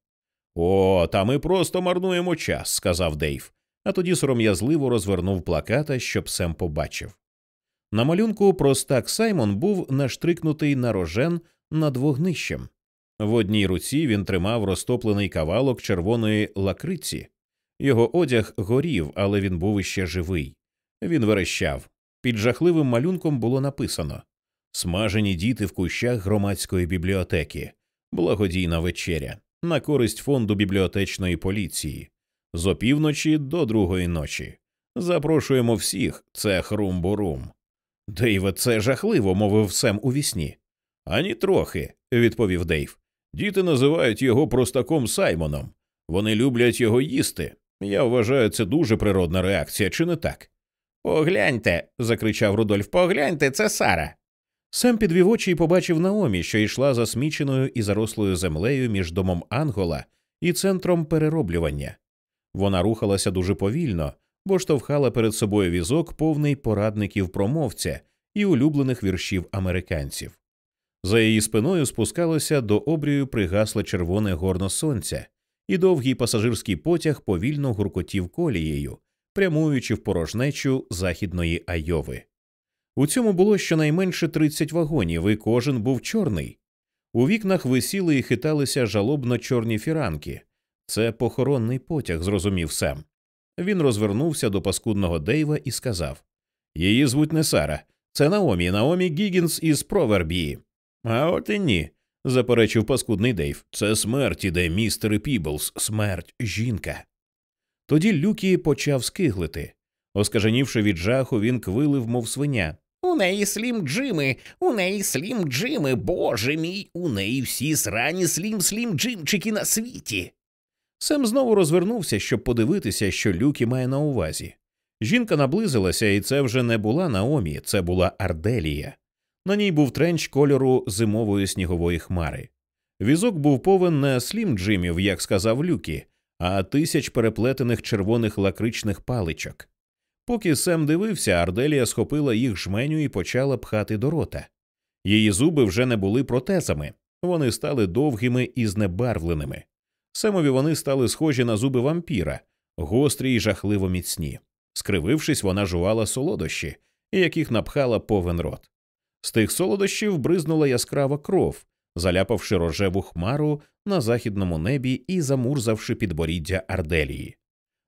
О, та ми просто марнуємо час, сказав Дейв, а тоді сором'язливо розвернув плаката, щоб Сем побачив. На малюнку простак Саймон був наштрикнутий на рожен над вогнищем. В одній руці він тримав розтоплений кавалок червоної лакриці. Його одяг горів, але він був іще живий. Він верещав. Під жахливим малюнком було написано Смажені діти в кущах громадської бібліотеки, благодійна вечеря на користь фонду бібліотечної поліції з опівночі до другої ночі. Запрошуємо всіх, це хрум-бурум. Дейве, це жахливо, мовив Сем у вісні. Ані трохи, відповів Дейв. Діти називають його простаком Саймоном. Вони люблять його їсти. Я вважаю, це дуже природна реакція, чи не так? Погляньте. закричав Рудольф, погляньте, це Сара. Сем підвів очі і побачив Наомі, що йшла засміченою і зарослою землею між домом Ангола і центром перероблювання. Вона рухалася дуже повільно, бо штовхала перед собою візок, повний порадників промовця і улюблених віршів американців. За її спиною спускалося до обрію пригасле червоне горно сонця, і довгий пасажирський потяг повільно гуркотів колією, прямуючи в порожнечу західної Айови. У цьому було щонайменше 30 вагонів, і кожен був чорний. У вікнах висіли і хиталися жалобно чорні фіранки. Це похоронний потяг, зрозумів Сем. Він розвернувся до паскудного Дейва і сказав Її звуть не Сара, це Наомі, Наомі Гігінс із Провербії. А от і ні, заперечив паскудний Дейв. Це смерть іде, містер Піблс, смерть жінка. Тоді Люкі почав скиглити. Оскаженівши від жаху, він квилив, мов свиня. У неї слім Джими, у неї слім Джими, боже мій, у неї всі срані слім слім джимчики на світі. Сем знову розвернувся, щоб подивитися, що Люкі має на увазі. Жінка наблизилася, і це вже не була Наомі, це була Арделія. На ній був тренч кольору зимової снігової хмари. Візок був повен не слім джимів, як сказав Люкі, а тисяч переплетених червоних лакричних паличок. Поки Сем дивився, Арделія схопила їх жменю і почала пхати до рота. Її зуби вже не були протезами, Вони стали довгими і знебарвленими. Семові вони стали схожі на зуби вампіра, гострі й жахливо міцні. Скривившись, вона жувала солодощі, яких напхала повен рот. З тих солодощів бризнула яскрава кров, заляпавши рожеву хмару на західному небі і замурзавши підборіддя Арделії.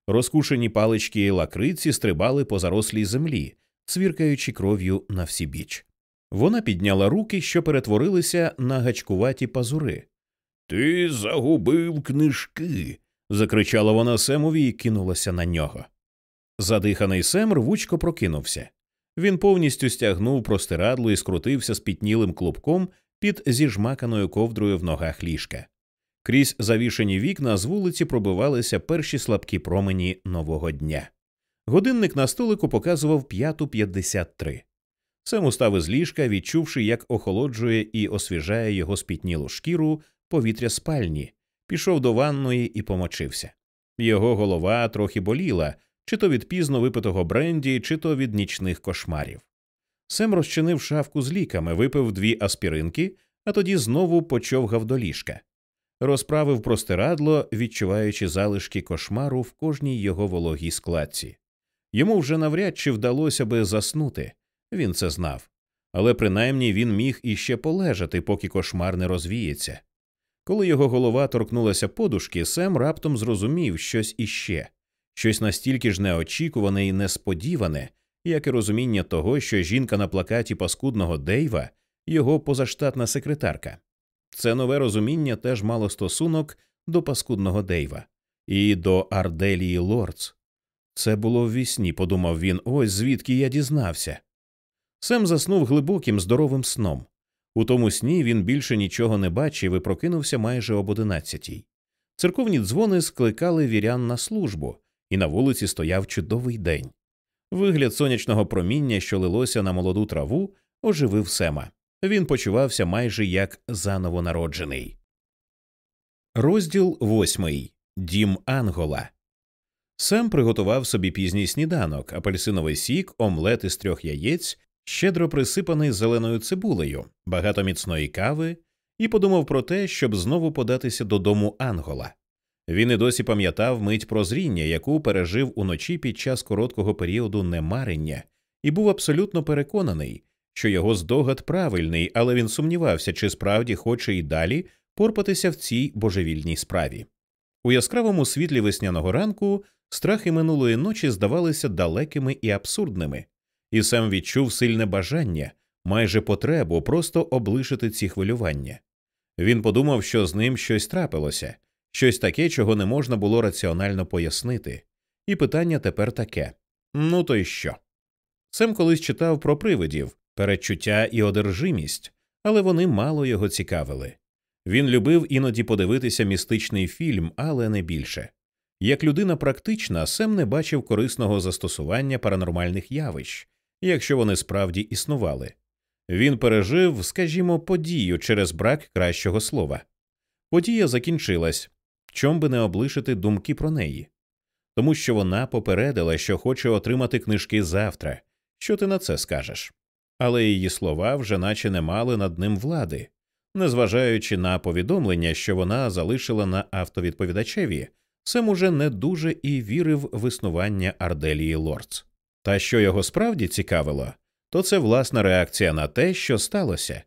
Розкушені палички лакриці стрибали по зарослій землі, цвіркаючи кров'ю на всі біч. Вона підняла руки, що перетворилися на гачкуваті пазури. Ти загубив книжки. закричала вона Семові і кинулася на нього. Задиханий Сем рвучко прокинувся. Він повністю стягнув простирадло і скрутився спітнілим клубком під зіжмаканою ковдрою в ногах ліжка. Крізь завішені вікна з вулиці пробивалися перші слабкі промені нового дня. Годинник на столику показував п'яту п'ятдесят три. Сем устав із ліжка, відчувши, як охолоджує і освіжає його спітнілу шкіру повітря спальні, пішов до ванної і помочився. Його голова трохи боліла, чи то від пізно випитого бренді, чи то від нічних кошмарів. Сем розчинив шафку з ліками, випив дві аспіринки, а тоді знову почовгав до ліжка. Розправив простирадло, відчуваючи залишки кошмару в кожній його вологій складці. Йому вже навряд чи вдалося би заснути, він це знав, але принаймні він міг іще полежати, поки кошмар не розвіється. Коли його голова торкнулася подушки, Сем раптом зрозумів щось іще, щось настільки ж неочікуване і несподіване, як і розуміння того, що жінка на плакаті паскудного Дейва його позаштатна секретарка. Це нове розуміння теж мало стосунок до паскудного Дейва і до Арделії Лордс. Це було в вісні, подумав він, ось звідки я дізнався. Сем заснув глибоким, здоровим сном. У тому сні він більше нічого не бачив і прокинувся майже об одинадцятій. Церковні дзвони скликали вірян на службу, і на вулиці стояв чудовий день. Вигляд сонячного проміння, що лилося на молоду траву, оживив Сема. Він почувався майже як заново народжений. Розділ восьмий Дім Ангола. Сем приготував собі пізній сніданок, апельсиновий сік, омлет із трьох яєць щедро присипаний зеленою цибулею, багато міцної кави, і подумав про те, щоб знову податися додому Ангола. Він і досі пам'ятав мить прозріння, яку пережив уночі під час короткого періоду немарення, і був абсолютно переконаний, що його здогад правильний, але він сумнівався, чи справді хоче і далі порпатися в цій божевільній справі. У яскравому світлі весняного ранку страхи минулої ночі здавалися далекими і абсурдними, і сам відчув сильне бажання, майже потребу просто облишити ці хвилювання. Він подумав, що з ним щось трапилося, щось таке, чого не можна було раціонально пояснити, і питання тепер таке ну то й що? Сем колись читав про привидів, передчуття і одержимість, але вони мало його цікавили. Він любив іноді подивитися містичний фільм, але не більше. Як людина практична, Сем не бачив корисного застосування паранормальних явищ, якщо вони справді існували. Він пережив, скажімо, подію через брак кращого слова. Подія закінчилась, чом би не облишити думки про неї, тому що вона попередила, що хоче отримати книжки завтра. Що ти на це скажеш? Але її слова вже наче не мали над ним влади, незважаючи на повідомлення, що вона залишила на автовідповідачеві, Сем уже не дуже і вірив в існування Арделії Лордс. Та що його справді цікавило, то це власна реакція на те, що сталося.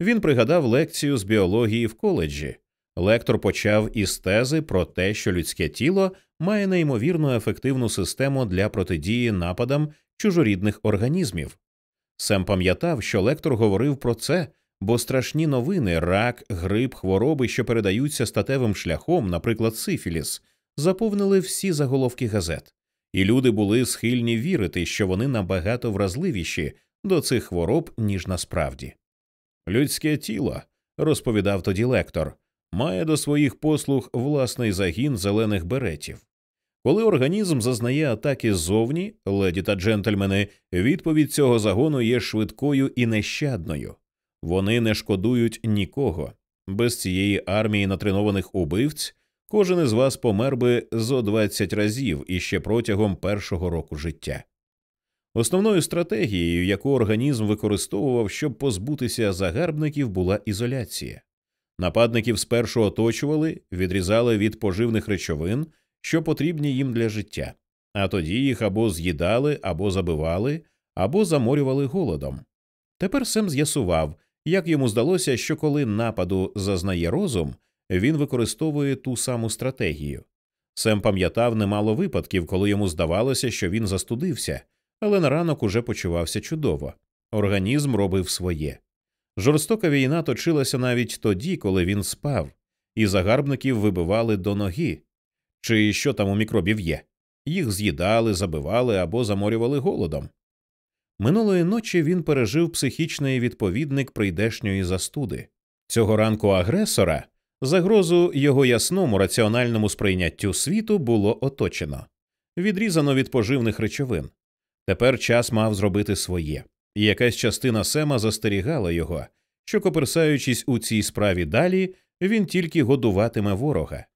Він пригадав лекцію з біології в коледжі. Лектор почав із тези про те, що людське тіло має неймовірно ефективну систему для протидії нападам чужорідних організмів. Сем пам'ятав, що лектор говорив про це, бо страшні новини, рак, грип, хвороби, що передаються статевим шляхом, наприклад, сифіліс, заповнили всі заголовки газет і люди були схильні вірити, що вони набагато вразливіші до цих хвороб, ніж насправді. Людське тіло, розповідав тоді лектор, має до своїх послуг власний загін зелених беретів. Коли організм зазнає атаки ззовні, леді та джентльмени, відповідь цього загону є швидкою і нещадною. Вони не шкодують нікого. Без цієї армії натренованих убивць Кожен із вас помер би зо 20 разів іще протягом першого року життя. Основною стратегією, яку організм використовував, щоб позбутися загарбників, була ізоляція. Нападників спершу оточували, відрізали від поживних речовин, що потрібні їм для життя, а тоді їх або з'їдали, або забивали, або заморювали голодом. Тепер Сем з'ясував, як йому здалося, що коли нападу зазнає розум, він використовує ту саму стратегію. Сем пам'ятав немало випадків, коли йому здавалося, що він застудився, але на ранок уже почувався чудово. Організм робив своє. Жорстока війна точилася навіть тоді, коли він спав, і загарбників вибивали до ноги. Чи що там у мікробів є? Їх з'їдали, забивали або заморювали голодом. Минулої ночі він пережив психічний відповідник прийдешньої застуди. Цього ранку агресора загрозу його ясному раціональному сприйняттю світу було оточено, відрізано від поживних речовин. Тепер час мав зробити своє, і якась частина Сема застерігала його, що, коперсаючись у цій справі далі, він тільки годуватиме ворога.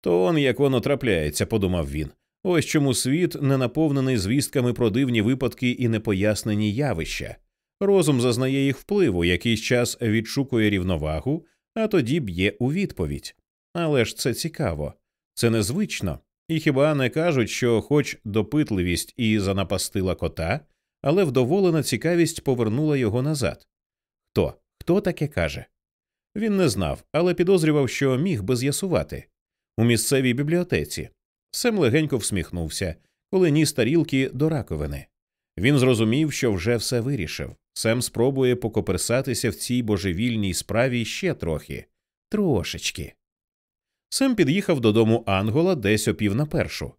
То он як воно трапляється, подумав він. Ось чому світ не наповнений звістками про дивні випадки і непояснені явища. Розум зазнає їх впливу, якийсь час відшукує рівновагу, а тоді б'є у відповідь. Але ж це цікаво, це незвично. І хіба не кажуть, що, хоч допитливість і занапастила кота, але вдоволена цікавість повернула його назад? Хто? Хто таке каже? Він не знав, але підозрював, що міг би з'ясувати у місцевій бібліотеці. Сем легенько всміхнувся, коли ніс тарілки до раковини. Він зрозумів, що вже все вирішив. Сем спробує покоперсатися в цій божевільній справі ще трохи, трошечки. Сем під'їхав додому Ангола десь о пів на першу.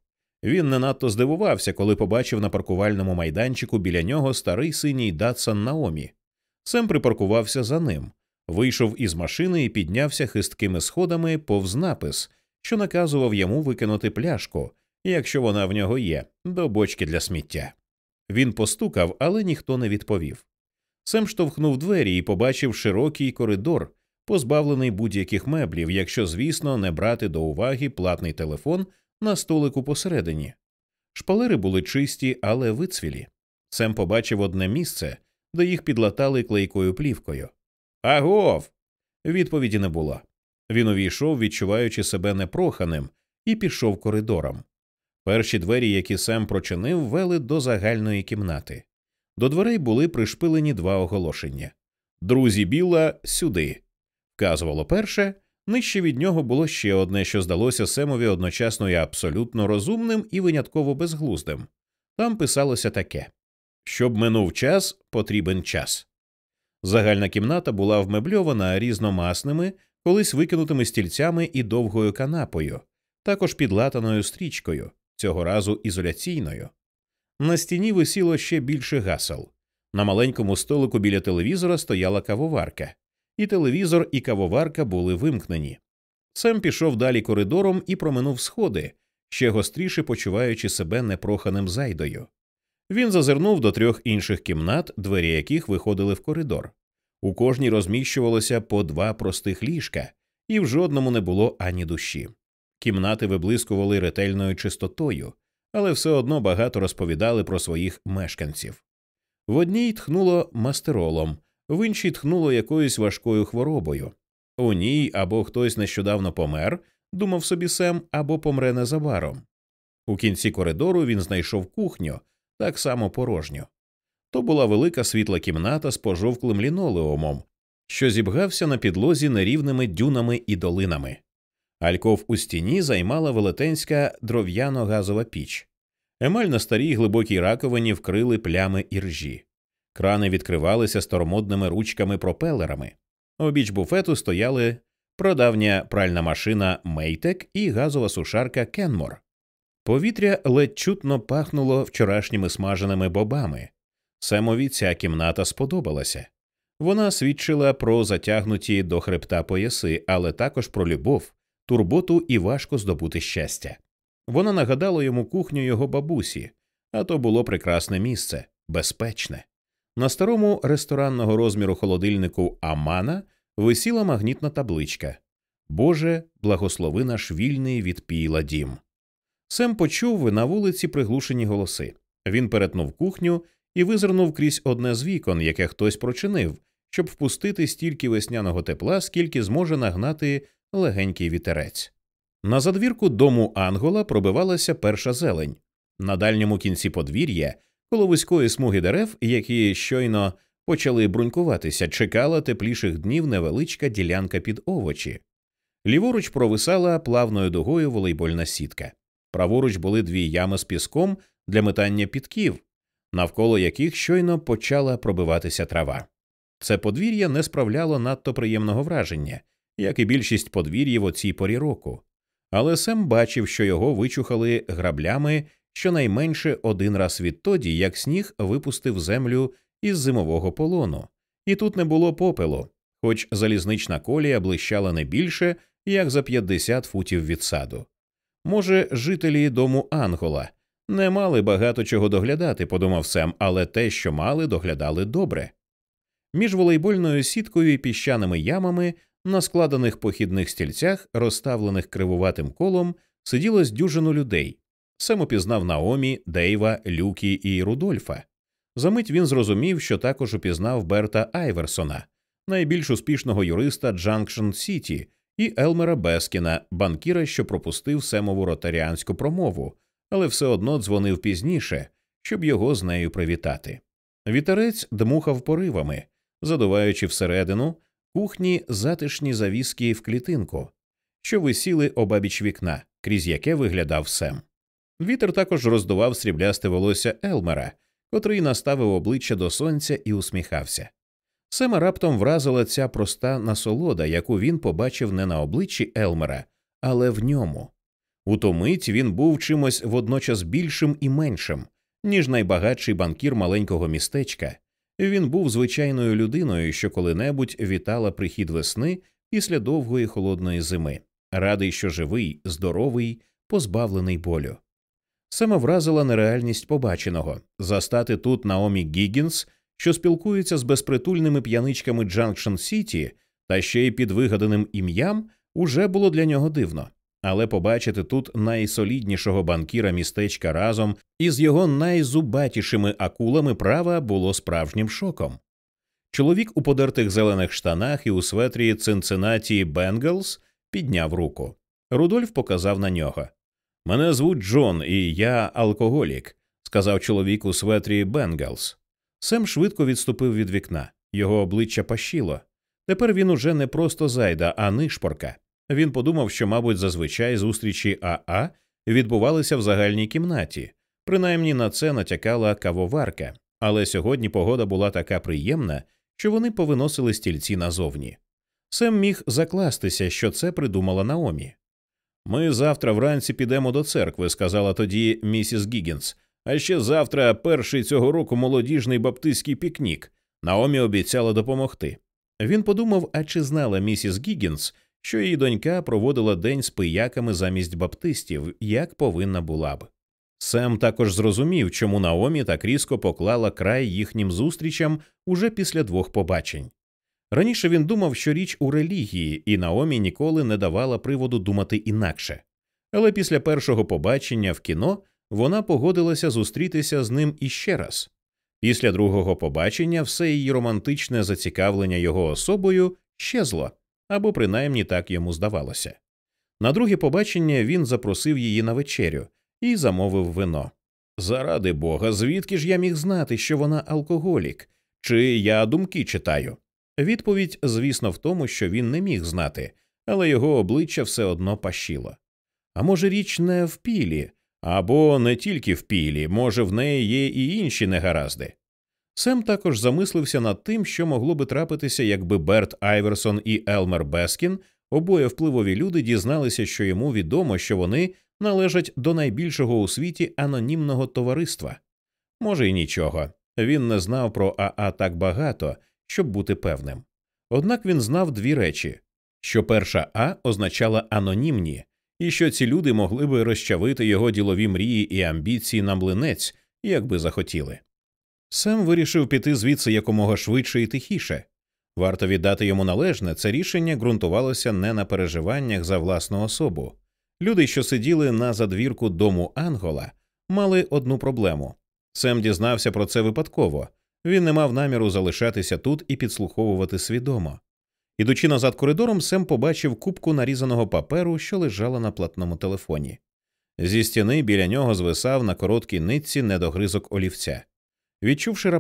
Він не надто здивувався, коли побачив на паркувальному майданчику біля нього старий синій Датсан Наомі. Сем припаркувався за ним, вийшов із машини і піднявся хисткими сходами повз напис, що наказував йому викинути пляшку, якщо вона в нього є, до бочки для сміття. Він постукав, але ніхто не відповів. Сем штовхнув двері і побачив широкий коридор, позбавлений будь-яких меблів, якщо, звісно, не брати до уваги платний телефон на столику посередині. Шпалери були чисті, але вицвілі. Сем побачив одне місце, де їх підлатали клейкою плівкою. Агов. Відповіді не було. Він увійшов, відчуваючи себе непроханим, і пішов коридором. Перші двері, які Сем прочинив, вели до загальної кімнати. До дверей були пришпилені два оголошення Друзі Біла сюди. Вказувало перше, нижче від нього було ще одне, що здалося Семові одночасно і абсолютно розумним і винятково безглуздим. Там писалося таке Щоб минув час, потрібен час. Загальна кімната була вмебльована різномасними, колись викинутими стільцями і довгою канапою, також підлатаною стрічкою, цього разу ізоляційною. На стіні висіло ще більше гасел. На маленькому столику біля телевізора стояла кавоварка, і телевізор і кавоварка були вимкнені. Сем пішов далі коридором і проминув сходи, ще гостріше почуваючи себе непроханим зайдою. Він зазирнув до трьох інших кімнат, двері яких виходили в коридор. У кожній розміщувалося по два простих ліжка, і в жодному не було ані душі. Кімнати виблискували ретельною чистотою, але все одно багато розповідали про своїх мешканців. В одній тхнуло мастеролом, в іншій тхнуло якоюсь важкою хворобою. У ній або хтось нещодавно помер, думав собі Сем, або помре незабаром. У кінці коридору він знайшов кухню, так само порожню. То була велика світла кімната з пожовклим лінолеумом, що зібгався на підлозі нерівними дюнами і долинами. Альков у стіні займала велетенська дров'яно-газова піч. Емаль на старій глибокій раковині вкрили плями і ржі. Крани відкривалися старомодними ручками-пропелерами. Обіч буфету стояли продавня пральна машина Мейтек і газова сушарка Кенмор. Повітря ледь чутно пахнуло вчорашніми смаженими бобами. Семові ця кімната сподобалася. Вона свідчила про затягнуті до хребта пояси, але також про любов, турботу і важко здобути щастя. Вона нагадала йому кухню його бабусі, а то було прекрасне місце, безпечне. На старому ресторанного розміру холодильнику Амана висіла магнітна табличка Боже, благослови наш вільний від пійла дім. Сем почув на вулиці приглушені голоси. Він перетнув кухню і визирнув крізь одне з вікон, яке хтось прочинив, щоб впустити стільки весняного тепла, скільки зможе нагнати легенький вітерець. На задвірку дому Ангола пробивалася перша зелень. На дальньому кінці подвір'я, коло вузької смуги дерев, які щойно почали брунькуватися, чекала тепліших днів невеличка ділянка під овочі. Ліворуч провисала плавною дугою волейбольна сітка. Праворуч були дві ями з піском для метання підків, навколо яких щойно почала пробиватися трава. Це подвір'я не справляло надто приємного враження, як і більшість подвір'їв у цій порі року. Але Сем бачив, що його вичухали граблями щонайменше один раз відтоді, як сніг випустив землю із зимового полону, і тут не було попелу, хоч залізнична колія блищала не більше, як за 50 футів від саду. Може, жителі дому Ангола не мали багато чого доглядати, подумав Сем, але те, що мали, доглядали добре. Між волейбольною сіткою і піщаними ямами на складених похідних стільцях, розставлених кривуватим колом, сиділо з дюжину людей. Сем упізнав Наомі, Дейва, Люкі і Рудольфа. Замить він зрозумів, що також упізнав Берта Айверсона, найбільш успішного юриста Джанкшн Сіті, і Елмера Бескіна, банкіра, що пропустив Семову ротаріанську промову, але все одно дзвонив пізніше, щоб його з нею привітати. Вітерець дмухав поривами, задуваючи всередину кухні затишні завіски в клітинку, що висіли обабіч вікна, крізь яке виглядав Сем. Вітер також роздував сріблясте волосся Елмера, котрий наставив обличчя до сонця і усміхався. Сема раптом вразила ця проста насолода, яку він побачив не на обличчі Елмера, але в ньому. У ту мить він був чимось водночас більшим і меншим, ніж найбагатший банкір маленького містечка. Він був звичайною людиною, що коли-небудь вітала прихід весни після довгої холодної зими, радий, що живий, здоровий, позбавлений болю. Сема вразила нереальність побаченого застати тут Наомі Гіггінс, що спілкується з безпритульними п'яничками Джанкшн Сіті, та ще й під вигаданим ім'ям, уже було для нього дивно. Але побачити тут найсоліднішого банкіра містечка разом із його найзубатішими акулами права було справжнім шоком. Чоловік у подертих зелених штанах і у светрі Цинциннаті Бенгалс підняв руку. Рудольф показав на нього. Мене звуть Джон, і я алкоголік, сказав чоловік у светрі Бенгалс. Сем швидко відступив від вікна, його обличчя пащило. Тепер він уже не просто зайда, а нишпорка. Він подумав, що, мабуть, зазвичай зустрічі Аа відбувалися в загальній кімнаті, принаймні на це натякала кавоварка, але сьогодні погода була така приємна, що вони повиносили стільці назовні. Сем міг закластися, що це придумала Наомі. Ми завтра вранці підемо до церкви, сказала тоді місіс Гіггінс. А ще завтра перший цього року молодіжний баптистський пікнік. Наомі обіцяла допомогти. Він подумав, а чи знала місіс Гіггінс, що її донька проводила день з пияками замість баптистів, як повинна була б. Сем також зрозумів, чому Наомі так різко поклала край їхнім зустрічам уже після двох побачень. Раніше він думав, що річ у релігії, і Наомі ніколи не давала приводу думати інакше. Але після першого побачення в кіно вона погодилася зустрітися з ним іще раз. Після другого побачення все її романтичне зацікавлення його особою щезло, або принаймні так йому здавалося. На друге побачення він запросив її на вечерю і замовив вино. Заради бога, звідки ж я міг знати, що вона алкоголік, чи я думки читаю? Відповідь, звісно, в тому, що він не міг знати, але його обличчя все одно пащило. А може, річ не в пілі, або не тільки в пілі, може, в неї є і інші негаразди. Сем також замислився над тим, що могло би трапитися, якби Берт Айверсон і Елмер Бескін, обоє впливові люди, дізналися, що йому відомо, що вони належать до найбільшого у світі анонімного товариства. Може, й нічого. Він не знав про Аа так багато, щоб бути певним. Однак він знав дві речі: що перша А означала анонімні, і що ці люди могли би розчавити його ділові мрії і амбіції на млинець, якби захотіли. Сем вирішив піти звідси якомога швидше і тихіше. Варто віддати йому належне, це рішення ґрунтувалося не на переживаннях за власну особу. Люди, що сиділи на задвірку дому Ангола, мали одну проблему. Сем дізнався про це випадково, Він не мав наміру залишатися тут і підслуховувати свідомо. Ідучи назад коридором, Сем побачив кубку нарізаного паперу, що лежала на платному телефоні. Зі стіни біля нього звисав на короткій нитці недогризок олівця. Відчувши раптом